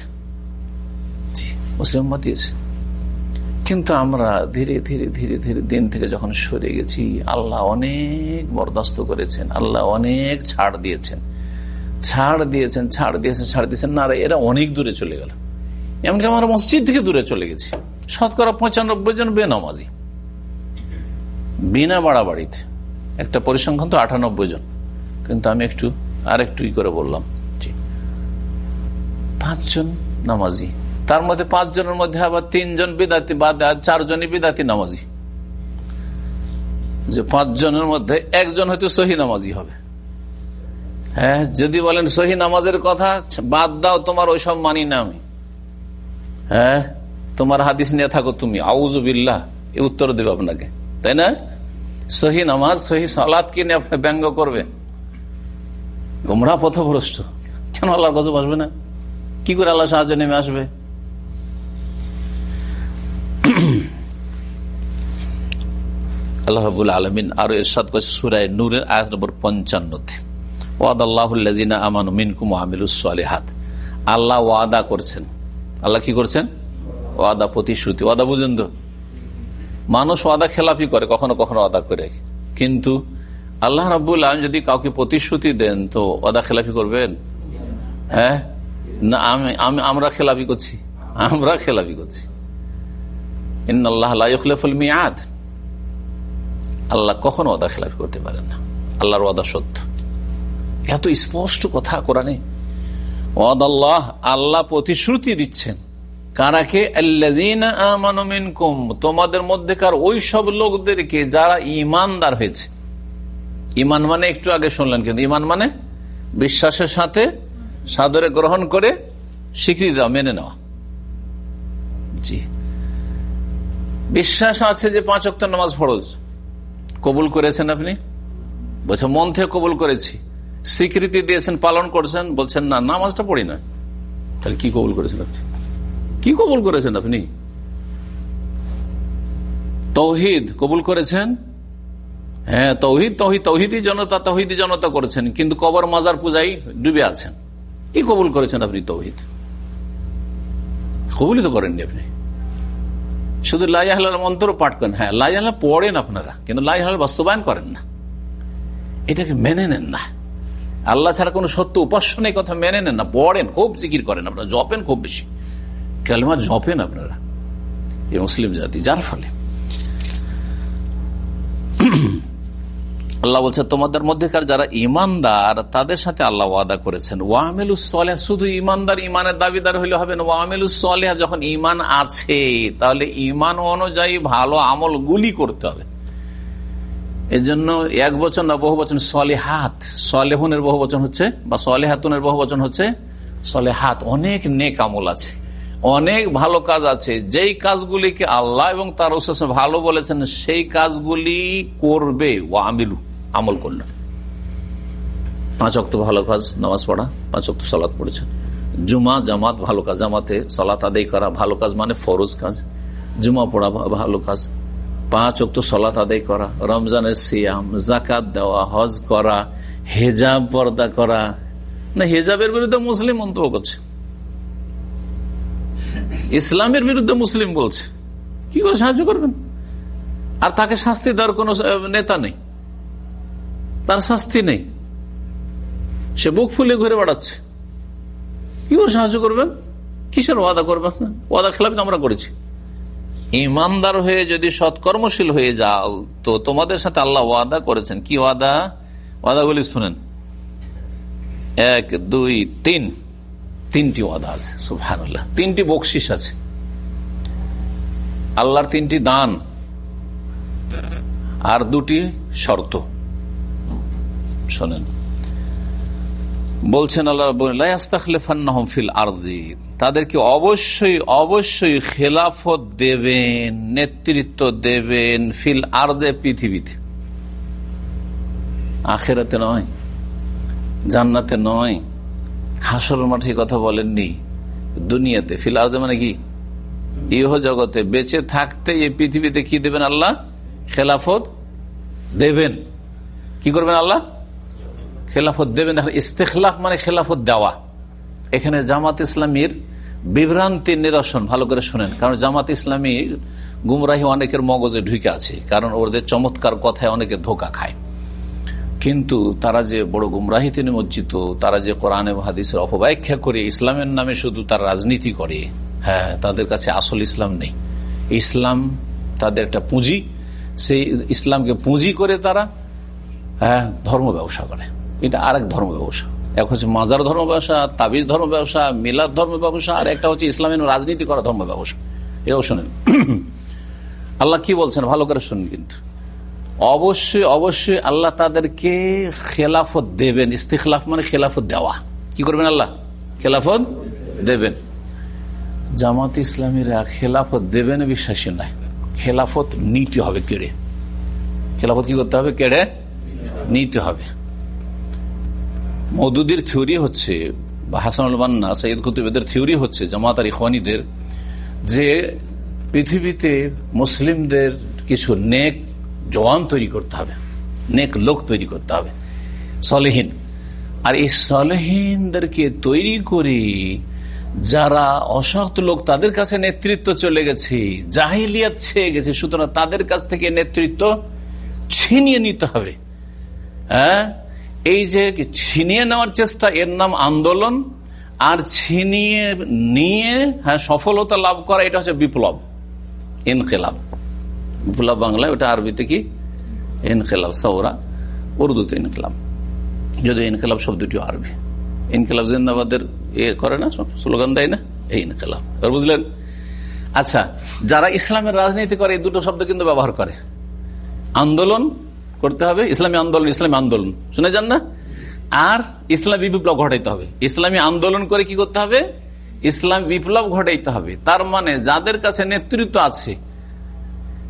মুসলিম উম্মা দিয়েছে। কিন্তু আমরা ধীরে ধীরে ধীরে ধীরে দিন থেকে যখন সরে গেছি, আল্লাহ অনেক বরদাস্ত করেছেন, আল্লাহ অনেক ছাড় দিয়েছেন। ছাড় দিয়েছেন ছাড় দিয়েছেন ছাড় দিয়েছেন। না এরা অনেক দূরে চলে গেল। এমনকি আমরা মসজিদ থেকে দূরে চলে গেছি। শতকরা পঁচানব্বই জন বেনামাজি। বিনা বাড়াবাড়িতে। একটা পরিসংখ্যান তো আটানব্বই জন। কিন্তু আমি একটু আর একটু করে বললাম। পাঁচজন নামাজি। তার মধ্যে পাঁচজনের মধ্যে আবার তিনজন বিদাতি বা চারজনই বিদাতি নামাজি। যে পাঁচজনের মধ্যে একজন হয়তো সহি নামাজি হবে। হ্যাঁ যদি বলেন সহি নামাজের কথা, বাদ দাও তোমার ওইসব মানি না আমি। হ্যাঁ তোমার হাদিস নিয়ে থাকো তুমি। আউজুবিল্লাহ এ উত্তর দেবে আপনাকে। তাই না? সহি নামাজ, সহি সালাদকে নিয়ে আপনি ব্যঙ্গ করবে গুমরা পথভ্রষ্ট। কেন আল্লাহর গজব আসবে না? কি করে আল্লাহ সাহায্য নেমে আসবে? আল্লাহাবুল আলমিন আরও এরশাদ করছে সুরায় নূরের আয়াত নম্বর পঞ্চান্নতে ওয়াদ আল্লাহুল্লাজিনা আমান মিনকুম আমিলুসালেহাত আল্লাহ ওয়াদা করছেন। আল্লাহ কি করছেন? ওয়াদা প্রতিশ্রুতি। ওয়াদা বুঝেন তো? মানুষ ওয়াদা খেলাপি করে, কখনো কখনো ওয়াদা করে। কিন্তু আল্লাহ রাবুল আলম যদি কাউকে প্রতিশ্রুতি দেন, তো ওয়াদা খেলাপি করবেন? হ্যাঁ? না, আমি আমরা খেলাপি করছি। আমরা খেলাপি করছি। মিয়াদ। আল্লাহ কখনো ওদা খেলাফি করতে পারেন না। আল্লাহর ওয়াদা সত্য। এত স্পষ্ট কথা কোরআনে। আল্লাহ আল্লাহ প্রতিশ্রুতি দিচ্ছেন। কারাকে কুম তোমাদের মধ্যেকার ওই সব লোকদেরকে যারা ইমানদার হয়েছে। ইমান মানে একটু আগে শুনলেন, কিন্তু ইমান মানে বিশ্বাসের সাথে সাদরে গ্রহণ করে স্বীকৃতি দেওয়া মেনে নেওয়া জি। বিশ্বাস আছে যে পাঁচ অক্ট নামাজ ফরজ। কবুল করেছেন আপনি? বলছেন মন থেকে কবুল করেছি। স্বীকৃতি দিয়েছেন, পালন করছেন, বলছেন, না, নামাজটা পড়ি না। তাহলে কি কবুল করেছেন আপনি? কি কবুল করেছেন আপনি? তৌহিদ কবুল করেছেন? হ্যাঁ তৌহিদ তৌহিদ তৌহিদি জনতা তৌহিদি জনতা করেছেন, কিন্তু কবর মাজার পূজাই ডুবে আছেন। কি কবুল করেছেন আপনি তৌহিদ? কবুলই তো করেননি আপনি। শুধু লাইহাল মন্ত্র পাঠ করেন। হ্যাঁ লাইহাল পড়েন আপনারা, কিন্তু লাইহাল বাস্তবায়ন করেন না। এটাকে মেনে নেন না। আল্লাহ ছাড়া কোনো সত্য উপাস্য নেই কথা মেনে নেন না। পড়েন, খুব জিকির করেন আপনারা, জপেন খুব বেশি। কালমা জপেন আপনারা। এই মুসলিম জাতি, যার ফলে। আল্লাহ বলছে, তোমাদের মধ্যেকার যারা ইমানদার তাদের সাথে আল্লাহ ওয়াদা করেছেন। ওয়ামেলুসলেহ শুধু ইমানদার ইমানের দাবিদার হইলে হবে না। ওয়ামেলুসলেহ যখন ইমান আছে, তাহলে ইমান অনুযায়ী ভালো আমল গুলি করতে হবে। এর জন্য এক বচন না বহু বচন, সলেহাত। সলেহনের বহু বচন হচ্ছে, বা সলেহাতুনের বহু বচন হচ্ছে, সলেহাত। অনেক নেক আমল আছে, অনেক ভালো কাজ আছে। যেই কাজগুলিকে আল্লাহ এবং তার ভালো বলেছেন, সেই কাজগুলি করবে। ও আমিলু। আমল করল পাঁচ অক্ট ভালো কাজ, নামাজ পড়া, পাঁচ অক্ট সালাদ পড়েছেন। জুমা, জামাত ভালো কাজ, জামাতে সালাত আদায় করা ভালো কাজ মানে ফরজ কাজ। জুমা পড়া ভালো কাজ। পাঁচ অক্ট সলাত আদায় করা, রমজানের সিয়াম জাকাত দেওয়া, হজ করা, হেজাব পর্দা করা। না, হেজাবের বিরুদ্ধে মুসলিম মন্তব্য করছে। ইসলামের বিরুদ্ধে মুসলিম বলছে। কি করে সাহায্য করবেন? আর তাকে শাস্তি দেওয়ার কোন নেতা নেই। তার শাস্তি নেই। সে বুক ফুলে ঘুরে বেড়াচ্ছে। কি করে সাহায্য করবেন? কিসের ওয়াদা করবেন? ওয়াদা খেলাপি আমরা করেছি। ইমানদার হয়ে যদি সৎকর্মশীল হয়ে যাও, তো তোমাদের সাথে আল্লাহ ওয়াদা করেছেন। কি ওয়াদা? ওয়াদাগুলি শুনেন। এক, দুই, তিন। তিনটি ওয়াদা আছে তিনটি বকশিস আছে। আল্লাহর তিনটি দান। আর দুটি শর্ত। শোনেন। বলছেন আল্লাহ ফিল তাদেরকে অবশ্যই অবশ্যই খেলাফত দেবেন, নেতৃত্ব দেবেন ফিল আর্দে পৃথিবীতে? আখেরাতে নয়, জান্নাতে নয় হাসর মাঠে কথা বলেননি, দুনিয়াতে। ফিল আর্দে মানে কি? ইহ জগতে বেঁচে থাকতে এই পৃথিবীতে কি দেবেন আল্লাহ? খেলাফত দেবেন। কি করবেন আল্লাহ? খেলাফত দেবেন দেখেন ইস্তেখলাফ মানে খেলাফত দেওয়া। এখানে জামাত ইসলামীর বিভ্রান্তির নিরসন, ভালো করে শোনেন। কারণ জামাত ইসলামী গুমরাহি অনেকের মগজে ঢুকে আছে। কারণ ওদের চমৎকার কথায় অনেকে ধোকা খায়। কিন্তু তারা যে বড় গুমরাহিতে নিমজ্জিত তারা যে কোরআন হাদিসের অপব্যাখ্যা করে, ইসলামের নামে শুধু তার রাজনীতি করে হ্যাঁ তাদের কাছে আসল ইসলাম নেই। ইসলাম তাদের একটা পুঁজি। সেই ইসলামকে পুঁজি করে তারা হ্যাঁ ধর্ম ব্যবসা করে। এটা আর এক ধর্ম ব্যবসা। এক হচ্ছে মাজার ধর্ম ব্যবসা, তাবিজ ধর্ম ব্যবসা, মিলাদ ধর্ম ব্যবসা, আর একটা হচ্ছে ইসলামের রাজনীতি করা ধর্ম ব্যবসা। এটাও শোনেন। আল্লাহ কি বলছেন? ভালো করে শুনুন কিন্তু। অবশ্যই অবশ্যই আল্লাহ তাদেরকে খেলাফত দেবেন। ইস্তিখলাফ মানে খেলাফত দেওয়া। কি করবেন আল্লাহ? খেলাফত দেবেন। জামাত ইসলামীরা খেলাফত দেবেন বিশ্বাসী নাই খেলাফত নিতে হবে কেড়ে। খেলাফত কি করতে হবে? কেড়ে? নিতে হবে। মৌদুদির থিওরি হচ্ছে, বা মান্না সৈয়দ কুতুবেদের থিওরি হচ্ছে, জামাত আর ইখানিদের যে পৃথিবীতে মুসলিমদের কিছু নেক জওয়ান তৈরি করতে হবে, নেক লোক তৈরি করতে হবে, সলেহীন। আর এই সলেহীনদেরকে তৈরি করে যারা অসৎ লোক, তাদের কাছে নেতৃত্ব চলে গেছে, জাহিলিয়াত ছেয়ে গেছে, সুতরাং তাদের কাছ থেকে নেতৃত্ব ছিনিয়ে নিতে হবে। হ্যাঁ? এই যে ছিনিয়ে নেওয়ার চেষ্টা, এর নাম আন্দোলন, আর ছিনিয়ে নিয়ে হ্যাঁ সফলতা লাভ করা, এটা হচ্ছে বিপ্লব, ইনকেলাব। বিপ্লব বাংলায় ওটা আরবিতে কি? ইনকেলাব সৌরা উর্দুতে ইনকেলাব। যদি ইনকেলাব শব্দটি আরবি। ইনকেলাব জিন্দাবাদের এ করে না স্লোগান দেয় না, এই ইনকেলাব। এবার বুঝলেন? আচ্ছা যারা ইসলামের রাজনীতি করে, এই দুটো শব্দ কিন্তু ব্যবহার করে। আন্দোলন করতে হবে, ইসলামী আন্দোলন ইসলামী আন্দোলন। শুনে যান না? আর ইসলামী বিপ্লব ঘটাইতে হবে। ইসলামী আন্দোলন করে কি করতে হবে? ইসলাম বিপ্লব ঘটাইতে হবে। তার মানে যাদের কাছে নেতৃত্ব আছে,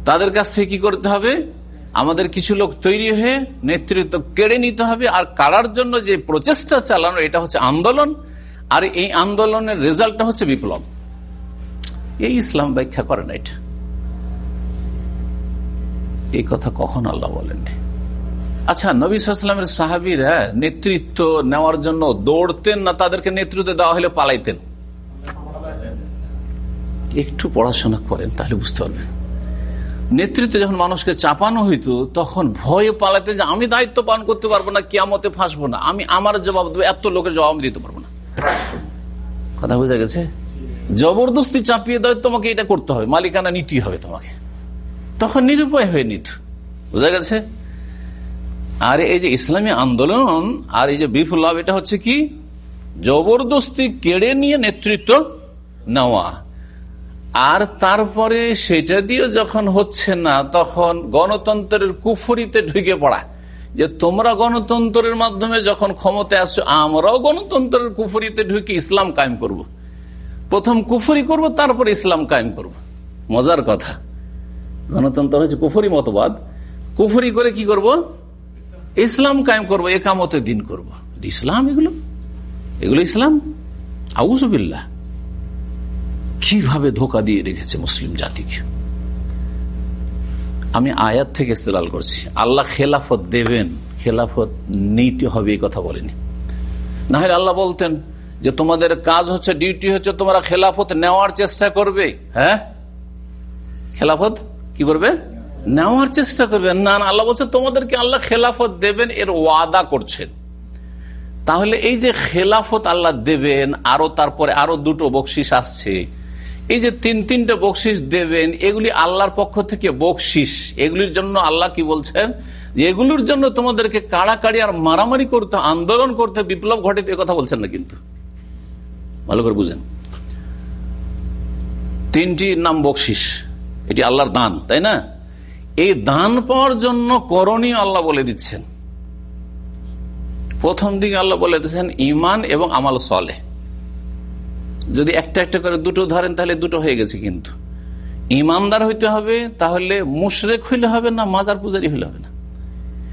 তাদের কাছ থেকে কি করতে হবে? আমাদের কিছু লোক তৈরি হয়ে নেতৃত্ব কেড়ে নিতে হবে। আর কারার জন্য যে প্রচেষ্টা চালানো, এটা হচ্ছে আন্দোলন। আর এই আন্দোলনের রেজাল্টটা হচ্ছে বিপ্লব। এই ইসলাম ব্যাখ্যা করে না এটা। এই কথা কখন আল্লাহ বলেননি? আচ্ছা নবী সাল্লামের সাহাবিরা নেতৃত্ব নেওয়ার জন্য দৌড়তেন না তাদেরকে নেতৃত্ব দেওয়া হলে পালাইতেন? একটু পড়াশোনা করেন তাহলে বুঝতে পারবেন। নেতৃত্বে যখন মানুষকে চাপানো হইতো, তখন ভয়ে পালাতে যে, আমি দায়িত্ব পালন করতে পারব না, কিয়ামতে ফাঁসবো না। আমি আমার জবাব দেবো, এত লোকের জবাব দিতে পারব না। কথা বোঝা গেছে? জবরদস্তি চাপিয়ে দেয় তোমাকে এটা করতে হবে, মালিকানা নিতে হবে তোমাকে। তখন নিরুপায় হয়ে নিত। বোঝা গেছে? আর এই যে ইসলামী আন্দোলন, আর এই যে বিপ্লব এটা হচ্ছে কি? জবরদস্তি কেড়ে নিয়ে নেতৃত্ব নেওয়া। আর তারপরে সেটা দিয়ে যখন হচ্ছে না, তখন গণতন্ত্রের কুফরিতে ঢুকে পড়া। যে তোমরা গণতন্ত্রের মাধ্যমে যখন ক্ষমতায় আসছো, আমরাও গণতন্ত্রের কুফরিতে ঢুকে ইসলাম কায়েম করব। প্রথম কুফরি করব, তারপর ইসলাম কায়েম করব। মজার কথা। গণতন্ত্র হচ্ছে কুফরি মতবাদ। কুফরি করে কি করব? ইসলাম কায়েম করব, একামতে দিন করব। ইসলাম এগুলো? এগুলো ইসলাম? আউজবিল্লাহ কীভাবে ধোকা দিয়ে রেখেছে মুসলিম জাতিকে? আমি আয়াত থেকে ইস্তেলাল করছি। আল্লাহ খেলাফত দেবেন, খেলাফত নিতে হবে, এই কথা বলেনি। না হলে আল্লাহ বলতেন যে তোমাদের কাজ হচ্ছে, ডিউটি হচ্ছে, তোমরা খেলাফত নেওয়ার চেষ্টা করবে। হ্যাঁ? খেলাফত? কি করবে? নেওয়ার চেষ্টা করবে। না না, আল্লাহ বলছে, তোমাদেরকে আল্লাহ খেলাফত দেবেন, এর ওয়াদা করছেন। তাহলে এই যে খেলাফত আল্লাহ দেবেন, আরও তারপরে আরও দুটো বকশিস আসছে। এই যে তিন, তিনটে বকশিস দেবেন, এগুলি আল্লাহর পক্ষ থেকে বকশিস এগুলির জন্য আল্লাহ কি বলছেন? এগুলির জন্য তোমাদেরকে কাড়াকাড়ি আর মারামারি করতে, আন্দোলন করতে বিপ্লব ঘটে কথা বলছেন না কিন্তু। ভালো করে বুঝেন। তিনটি নাম বকশিস এটি আল্লাহর দান, তাই না? এই দান পাওয়ার জন্য করণীয় আল্লাহ বলে দিচ্ছেন। প্রথম দিকে আল্লাহ বলে দিচ্ছেন ইমান এবং আমাল সলে যদি একটা একটা করে দুটো ধরেন, তাহলে দুটো হয়ে গেছে কিন্তু। ইমানদার হইতে হবে, তাহলে মুশরেক হইলে হবে না, মাজার পূজারি হইলে হবে না।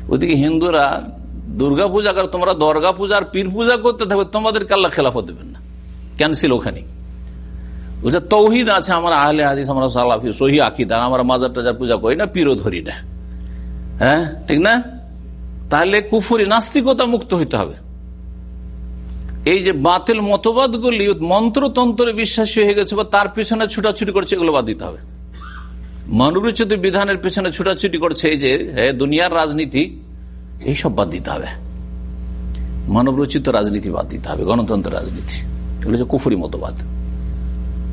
ওইদিকে হিন্দুরা দুর্গা পূজা করে, তোমরা দর্গা পূজার পীর পূজা করতে থাকবে, তোমাদেরকে আল্লাহ খেলাফত দেবেন না। ক্যান্সেল ওখানে? বলছে, তৌহিদ আছে আমার আহলে হাদিস, আমরা সালাফি, সহি আকিদার আমরা মাজার টাজার পূজা করি না, পীরও ধরি না। হ্যাঁ ঠিক না? তাহলে কুফুরি নাস্তিকতা মুক্ত হইতে হবে। এই যে বাতিল মতবাদগুলি, মন্ত্রতন্ত্রে বিশ্বাসী হয়ে গেছে বা তার পিছনে ছুটাছুটি করছে, এগুলো বাদ দিতে হবে। মানবরচিত বিধানের পিছনে ছুটাছুটি করছে, এই যে দুনিয়ার রাজনীতি, এইসব বাদ দিতে হবে। মানবরচিত রাজনীতি বাদ দিতে হবে, গণতন্ত্র রাজনীতি। এগুলো হচ্ছে কুফুরি মতবাদ।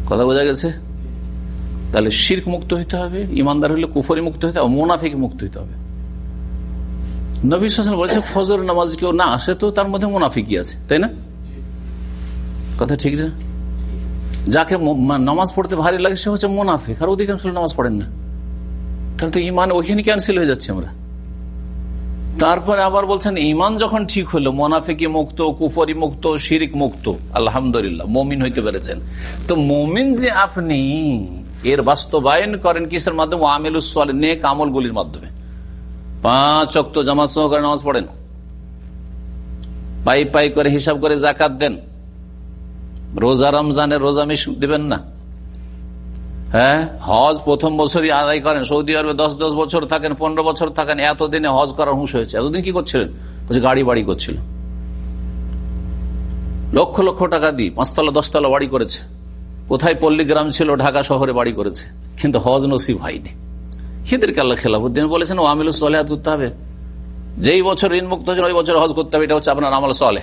কথা বোঝা গেছে? তাহলে শির্ক মুক্ত হইতে হবে, ইমানদার হলে কুফরি মুক্ত হইতে হবে, মোনাফিক মুক্ত হইতে হবে। নবী হাসান বলেছে, ফজর নামাজ কেউ না আসে তো তার মধ্যে মোনাফিকই আছে, তাই না? কথা ঠিক না? যাকে নামাজ পড়তে ভারী লাগে, সে হচ্ছে মোনাফিক, আর অধিকাংশ নামাজ পড়েন না। তাহলে তো ইমান ওইখানে ক্যান্সেল হয়ে যাচ্ছে আমরা। তারপরে আবার বলছেন ইমান যখন ঠিক হলো, মোনাফিকি মুক্ত, কুফরি মুক্ত, শিরিক মুক্ত, আলহামদুলিল্লাহ, মমিন হইতে পেরেছেন। তো মমিন যে আপনি, এর বাস্তবায়ন করেন কিসের মাধ্যমে? আমেল উসল নেক আমলগুলির মাধ্যমে। পাঁচ অক্ত জামাত সহকারে নামাজ পড়েন। পাই পাই করে হিসাব করে জাকাত দেন। রোজা রমজানের রোজা মিশ দিবেন না। হ্যাঁ? হজ প্রথম বছরই আদায় করেন। সৌদি আরবে দশ দশ বছর থাকেন, পনেরো বছর থাকেন, এতদিনে হজ করার হুঁশ হয়েছে। এতদিন কি করছিলেন? গাড়ি বাড়ি করছিল। লক্ষ লক্ষ টাকা দিয়ে, পাঁচতলা, দশতলা বাড়ি করেছে। কোথায় পল্লীগ্রাম ছিল, ঢাকা শহরে বাড়ি করেছে। কিন্তু হজ নসিব হয়নি। খেদেরকে আল্লাহ খেলাফুদ্দিন বলেছেন, ও আমিল সলেহাত করতে হবে যেই বছর ঋণ মুক্ত হয়েছেন, ওই বছর হজ করতে হবে। এটা হচ্ছে আপনার আমল সলে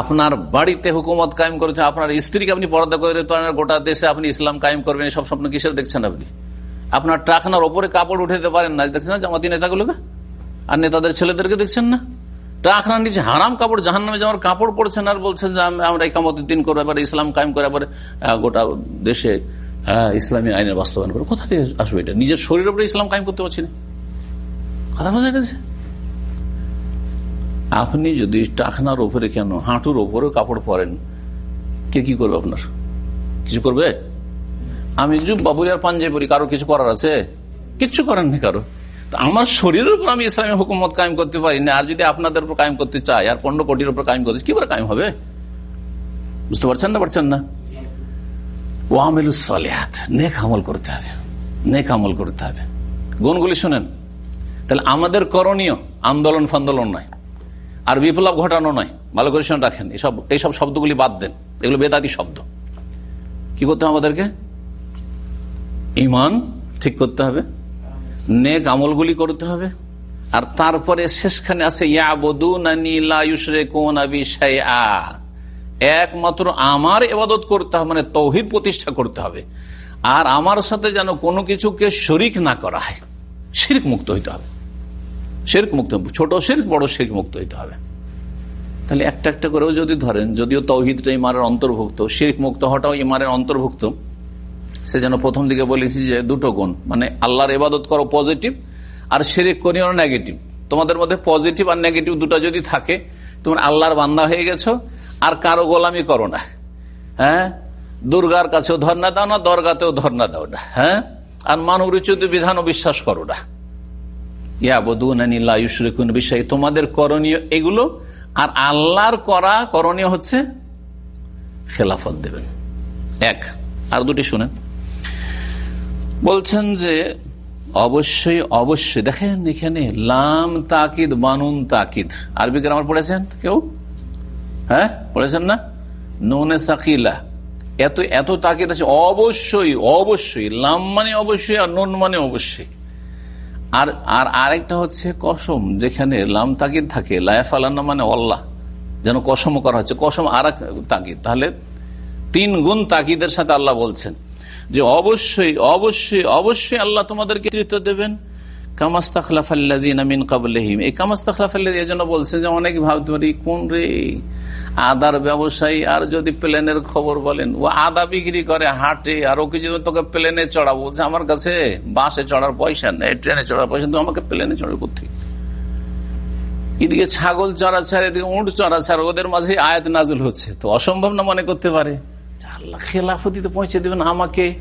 আপনার বাড়িতে হুকুমত কায়েম করেছেন, আপনার স্ত্রীকে আপনি পর্দা করে গোটা দেশে আপনি ইসলাম কায়েম করবেন সব স্বপ্ন কিসের দেখছেন আপনি? আপনার টাকনার ওপরে কাপড় উঠাতে পারেন না, দেখছেন না জামাতি নেতাগুলোকে? আর নেতাদের ছেলেদেরকে দেখছেন না? টাকনার নিচে হারাম কাপড় জাহান নামে যেমন কাপড় পড়ছেন আর বলছেন যে আমরা একামতের দিন করব, এবার ইসলাম কায়েম করে এবার গোটা দেশে ইসলামী আইনের বাস্তবায়ন করব। কোথা থেকে আসবে এটা? নিজের শরীরের উপরে ইসলাম কায়েম করতে পারছি না। কথা বোঝা গেছে? আপনি যদি টাকনার ওপরে কেন, হাঁটুর ওপরে কাপড় পরেন, কে কি করবে আপনার? কিছু করবে? আমি জুব্বা পরি আর পাঞ্জাবি পরি, কারও কিছু করার আছে? কিচ্ছু করেন না কারও। আমার শরীরের উপর আমি ইসলামী হুকুমত কায়েম করতে পারি না, আর যদি আপনাদের উপর কায়েম করতে চাই, আর পনেরো কোটির উপর কায়েম করতে কি করে কায়েম হবে? বুঝতে পারছেন না পারছেন না? নেক আমল করতে হবে, নেক আমল করতে হবে। শোনেন। তাহলে আমাদের করণীয় আন্দোলন ফান্দোলন নয়। আর বিপ্লব ঘটানো নয়। ভালো করে শুনে রাখেন, এসব এইসব শব্দগুলি বাদ দেন। এগুলো বেদাতি শব্দ। কি করতে হবে আমাদেরকে? ইমান ঠিক করতে হবে। নেক আমলগুলি করতে হবে। আর তারপরে শেষখানে আছে একমাত্র আমার এবাদত করতে হবে মানে তৌহিদ প্রতিষ্ঠা করতে হবে। আর আমার সাথে যেন কোনো কিছুকে শরিক না করা হয়, শিরিক মুক্ত হইতে হবে। শেরক মুক্ত ছোট শেরক, বড় শেখ মুক্ত হইতে হবে। তাহলে একটা একটা করেও যদি ধরেন, যদিও তৌহিদটা ইমারের অন্তর্ভুক্ত শেখ মুক্ত হওয়াটাও ইমারের অন্তর্ভুক্ত, সে যেন প্রথম দিকে বলেছি যে দুটো গুণ মানে আল্লাহর ইবাদত করো পজিটিভ আর শেরেক করিও নেগেটিভ। তোমাদের মধ্যে পজিটিভ আর নেগেটিভ দুটো যদি থাকে, তুমি আল্লাহর বান্দা হয়ে গেছো আর কারও গোলামি করো না। হ্যাঁ? দুর্গার কাছেও ধর্ণা দাও না, দরগাতেও ধর্ণা দাও না। হ্যাঁ? আর মানব রুচিত বিধানও বিশ্বাস করো না। বিষয় তোমাদের করণীয় এগুলো, আর আল্লাহর করা করণীয় হচ্ছে খেলাফত দেবেন। এক, আর দুটি শুনেন। বলছেন যে, অবশ্যই অবশ্যই, দেখেন এখানে লাম তাকিদ, বানুন তাকিদ। আরবি গ্রামার পড়েছেন কেউ? হ্যাঁ? পড়েছেন না? নুনে সাকিলা। এত এত তাকিদ আছে, অবশ্যই অবশ্যই। লাম মানে অবশ্যই আর নুন মানে অবশ্যই। আর আর আরেকটা হচ্ছে কসম, যেখানে লাম তাকিদ থাকে লায়াফালান্না মানে অল্লাহ, যেন কসম করা হচ্ছে। কসম আর তাকিদ তাহলে তিন গুণ তাকিদের সাথে আল্লাহ বলছেন যে অবশ্যই অবশ্যই অবশ্যই আল্লাহ তোমাদেরকে কৃত দেবেন। বলছে যে অনেক ভাবতে পারি কোন রে? আদার ব্যবসায়ী আর যদি প্লেনের খবর বলেন, ও আদা বিক্রি করে, হাটে, আর ওকে যদি তোকে প্লেনে চড়া বলছে, আমার কাছে বাসে চড়ার পয়সা নেই, ট্রেনে চড়ার পয়সা তুমি আমাকে প্লেনে চড়ে করতে এদিকে ছাগল চড়া চড়াছাড় এদিকে উঁট চড়াছাড় ওদের মাঝে আয়াত নাজল হচ্ছে। তো অসম্ভব না মনে করতে পারে? আল্লাহ খেলাফতিতে পৌঁছে দেবেন আমাকে।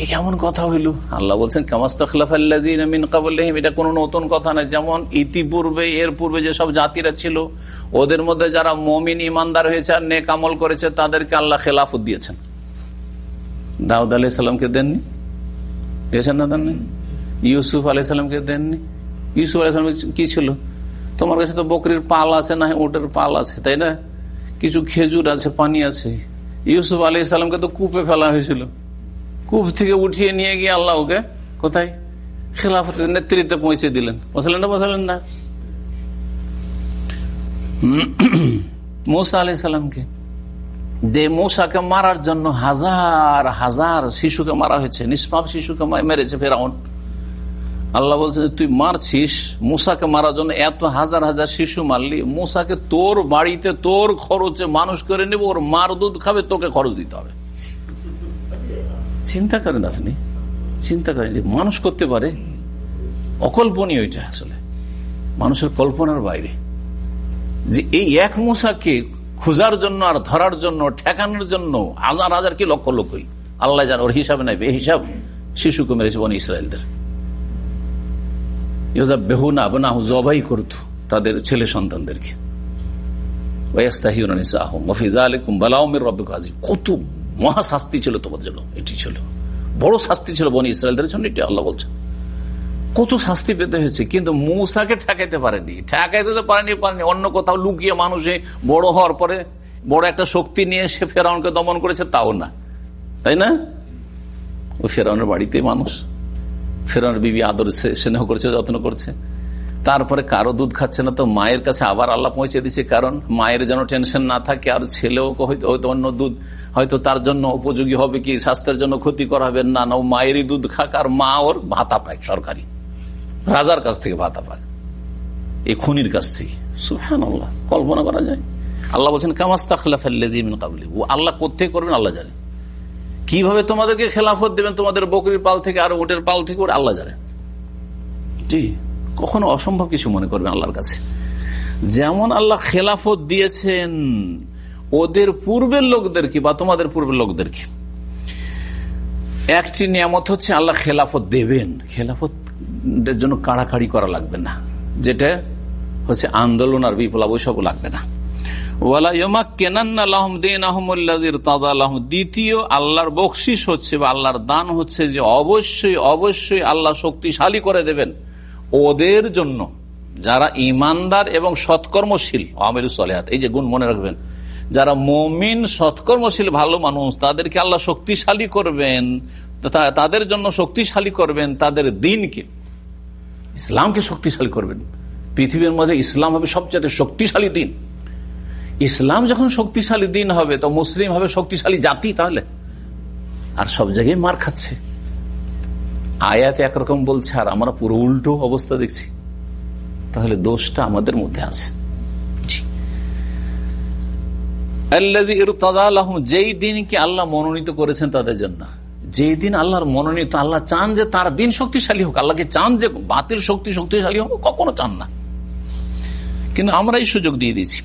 এ কেমন কথা হইল? আল্লাহ বলছেন কামাস্তাহিম এটা কোন নতুন কথা নয়। যেমন ইতিপূর্বে, এর পূর্বে যেসব জাতিরা ছিল, ওদের মধ্যে যারা মমিন ইমানদার হয়েছে আর নেক আমল করেছে, তাদেরকে আল্লাহ খেলাফত দিয়েছেন। দাউদ আলি সাল্লামকে দেননি? দিয়েছেন না দেননি ইউসুফ আলি সাল্লামকে দেননি? ইউসুফ আলি সাল্লাম কি ছিল? তোমার কাছে তো বকরির পাল আছে না ওটের পাল আছে, তাই না? কিছু খেজুর আছে, পানি আছে। ইউসুফ আলি সাল্লামকে তো কূপে ফেলা হয়েছিল। কূপ থেকে উঠিয়ে নিয়ে গিয়ে আল্লাহ ওকে কোথায়? খেলাফতের নেতৃত্বে পৌঁছে দিলেন। বসলেন না বসলেন না? মৌসা আলি সাল্লামকে যে মৌসাকে মারার জন্য হাজার হাজার শিশুকে মারা হয়েছে, নিষ্পাপ শিশুকে মেরেছে ফেরাউন। আল্লাহ বলছেন, তুই মারছিস, মূসাকে মারার জন্য এত হাজার হাজার শিশু মারলি, মূসাকে তোর বাড়িতে, তোর খরচে মানুষ করে নেব, ওর মার দুধ খাবে, তোকে খরচ দিতে হবে। চিন্তা করেন আপনি। চিন্তা করেন যে মানুষ করতে পারে। অকল্পনীয় এটা আসলে। মানুষের কল্পনার বাইরে। যে এই এক মূসাকে খোঁজার জন্য আর ধরার জন্য, ঠেকানোর জন্য হাজার হাজার কি লক্ষ লক্ষই আল্লাহ যান ওর হিসাবে নাই এই হিসাব শিশুকে মেরেছে বনি ইসরায়েলদের। বেহুনা বেনাহু জবাই করত তাদের ছেলে সন্তানদেরকে। কত মহা শাস্তি ছিল তোমার জন্য, এটি ছিল। বড় শাস্তি ছিল বনি ইসরায়েলদের জন্য, এটি আল্লাহ বলছে কত শাস্তি পেতে হয়েছে, কিন্তু মূসাকে ঠেকাইতে পারেনি। ঠেকাইতে তো পারেনি পারেনি। অন্য কোথাও লুকিয়ে মানুষে বড় হওয়ার পরে বড় একটা শক্তি নিয়ে সে ফেরাউনকে দমন করেছে, তাও না। তাই না? ও ফেরাউনের বাড়িতে মানুষ। ফেরানোর বিবি আদর স্নেহ করছে, যত্ন করছে। তারপরে কারও দুধ খাচ্ছে না তো মায়ের কাছে আবার আল্লাহ পৌঁছে দিচ্ছে কারণ মায়ের যেন টেনশন না থাকে, আর ছেলেও হয়তো অন্য দুধ, হয়তো তার জন্য উপযোগী হবে কি, স্বাস্থ্যের জন্য ক্ষতি করা হবে, না না, ও মায়েরই দুধ খাক আর মা ওর ভাতা পায় সরকারি। রাজার কাছ থেকে ভাতা পায় এই খুনির কাছ থেকে। সুফান আল্লাহ কল্পনা করা যায়। আল্লাহ বলছেন কামাস্তাখলা কাবলি ও আল্লাহ কোথেকে করবেন? আল্লাহ জানে কীভাবে তোমাদেরকে খেলাফত দেবেন? তোমাদের বকরির পাল থেকে আর ওটের পাল থেকে ওটা আল্লাহ জানে জি। কখনো অসম্ভব কিছু মনে করবেন আল্লাহর কাছে। যেমন আল্লাহ খেলাফত দিয়েছেন ওদের পূর্বের লোকদেরকে বা তোমাদের পূর্বের লোকদেরকে। একটি নিয়ামত হচ্ছে আল্লাহ খেলাফত দেবেন। খেলাফত জন্য কাড়াকাড়ি করা লাগবে না। যেটা হচ্ছে আন্দোলন আর বিপ্লব ওইসব লাগবে না। দ্বিতীয়, আল্লাহর বকশিস হচ্ছে বা আল্লাহর দান হচ্ছে যে অবশ্যই অবশ্যই আল্লাহ শক্তিশালী করে দেবেন। ওদের জন্য যারা ইমানদার এবং সৎকর্মশীল আমির সালেহাত, এই যে গুণ মনে রাখবেন, যারা মমিন, সৎকর্মশীল, ভালো মানুষ, তাদেরকে আল্লাহ শক্তিশালী করবেন তাদের জন্য শক্তিশালী করবেন তাদের দিনকে। ইসলামকে শক্তিশালী করবেন। পৃথিবীর মধ্যে ইসলাম হবে সবচেয়ে শক্তিশালী দিন। ইসলাম যখন শক্তিশালী দিন হবে, তো মুসলিম হবে শক্তিশালী জাতি তাহলে। আর সব জায়গায় মার খাচ্ছে। আয়াত একরকম বলছে, আর আমরা পুরো উল্টো অবস্থা দেখছি। তাহলে দোষটা আমাদের মধ্যে আছে। যেই দিনকে আল্লাহ মনোনীত করেছেন তাদের জন্য। যেই দিন আল্লাহর মনোনীত, আল্লাহ চান যে তার দিন শক্তিশালী হোক। আল্লাহকে চান যে বাতিল শক্তি শক্তিশালী হোক, কখনো চান না। কিন্তু আমরা এই সুযোগ দিয়ে দিয়েছি।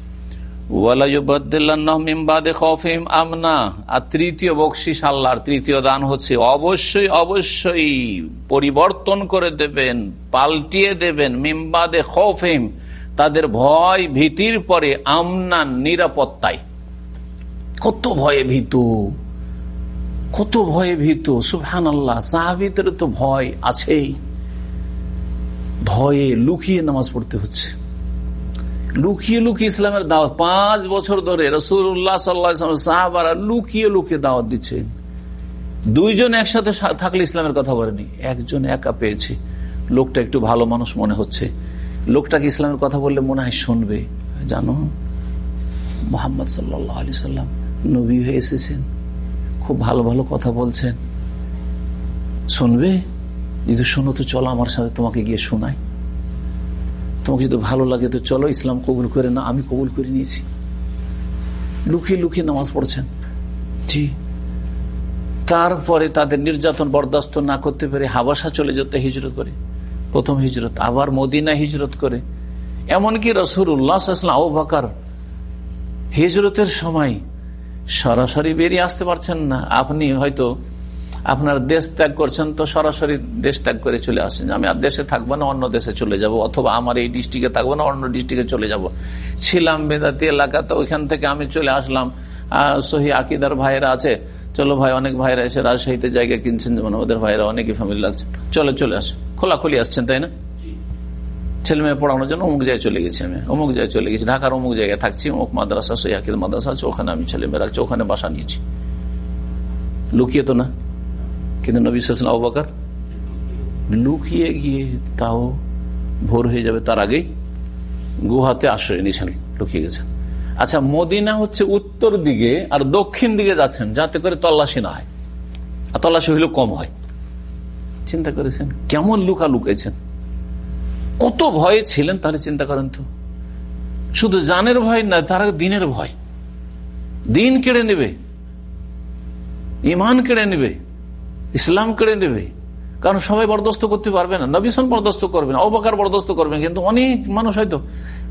আর তৃতীয় বকশিস আল্লাহর তৃতীয় দান হচ্ছে অবশ্যই অবশ্যই পরিবর্তন করে দেবেন, পাল্টিয়ে দেবেন মিমবাদে খফেম তাদের ভয় ভীতির পরে আমনা নিরাপত্তায়। কত ভয়ে ভীত, কত ভয়ে ভীত। সুফহান আল্লাহ সাহাবিদের তো ভয় আছেই। ভয়ে লুকিয়ে নামাজ পড়তে হচ্ছে। লুকিয়ে লুকিয়ে ইসলামের দাওয়াত। পাঁচ বছর ধরে রসুল্লাহ সাহাবারা লুকিয়ে লুকিয়ে দাওয়াত দিচ্ছেন দুইজন একসাথে থাকলে ইসলামের কথা বলেনি। একজন একা পেয়েছে। লোকটা একটু ভালো মানুষ মনে হচ্ছে। লোকটাকে ইসলামের কথা বললে মনে হয় শুনবে। জানো, মোহাম্মদ সাল্লাহ আলি সাল্লাম নবী হয়ে এসেছেন। খুব ভালো ভালো কথা বলছেন। শুনবে? যদি শোনো তো চলো আমার সাথে তোমাকে গিয়ে শোনাই। তোমাকে যদি ভালো লাগে তো চলো ইসলাম কবুল করে না আমি কবুল করে নিয়েছি। লুকিয়ে লুকিয়ে নামাজ পড়ছেন। জি। তারপরে তাদের নির্যাতন বরদাস্ত না করতে পেরে হাবাসা চলে যেতে হিজরত করে। প্রথম হিজরত, আবার মদিনা হিজরত করে। এমনকি রসুর উল্লাহ আবু বাকার হিজরতের সময় সরাসরি বেরিয়ে আসতে পারছেন না। আপনি হয়তো আপনার দেশ ত্যাগ করছেন তো সরাসরি দেশ ত্যাগ করে চলে আসেন। আমি আর দেশে থাকব না, অন্য দেশে চলে যাব, অথবা আমার এই ডিস্ট্রিক্টে থাকব না, অন্য ডিস্ট্রিক্টে চলে যাব। ছিলাম বেদাতি এলাকা, তো ওইখান থেকে আমি চলে আসলাম। সহি আকিদার ভাইয়েরা আছে, চলো ভাই, অনেক ভাইরা এসে রাজশাহীতে জায়গা কিনছেন, যেমন ওদের ভাইরা অনেকই ফ্যামিলি লাগছে। চলে চলে আসে খোলাখুলি আসছেন, তাই না? ছেলে মেয়ে পড়ানোর জন্য অমুক জায়গায় চলে গেছি আমি, অমুক জায়গায় চলে গেছি। ঢাকার অমুক জায়গায় থাকছি, অমুক মাদ্রাসা সৈয়াকিদ মাদ্রাসা আছে, ওখানে আমি ছেলে ওখানে বাসা নিয়েছি। লুকিয়ে তো না। কিন্তু নবী সাল্লাম আবাকার লুকিয়ে গিয়ে তাও ভোর হয়ে যাবে, তার আগেই গুহাতে আশ্রয় নিয়েছেন, লুকিয়ে গেছেন। আচ্ছা মদিনা হচ্ছে উত্তর দিকে আর দক্ষিণ দিকে যাচ্ছেন, যাতে করে তল্লাশি না হয়। আর তল্লাশি হইলেও কম হয়। চিন্তা করেছেন? কেমন লুকা লুকাইছেন? কত ভয়ে ছিলেন তাহলে চিন্তা করেন তো। শুধু জানের ভয় না, তারা দিনের ভয়। দিন কেড়ে নেবে ইমান কেড়ে নেবে। ইসলাম কেড়ে নেবে। কারণ সবাই বরদস্ত করতে পারবে না। নবিসন বরদস্ত করবে না। অবকার বরদস্ত করবেন। কিন্তু অনেক মানুষ হয়তো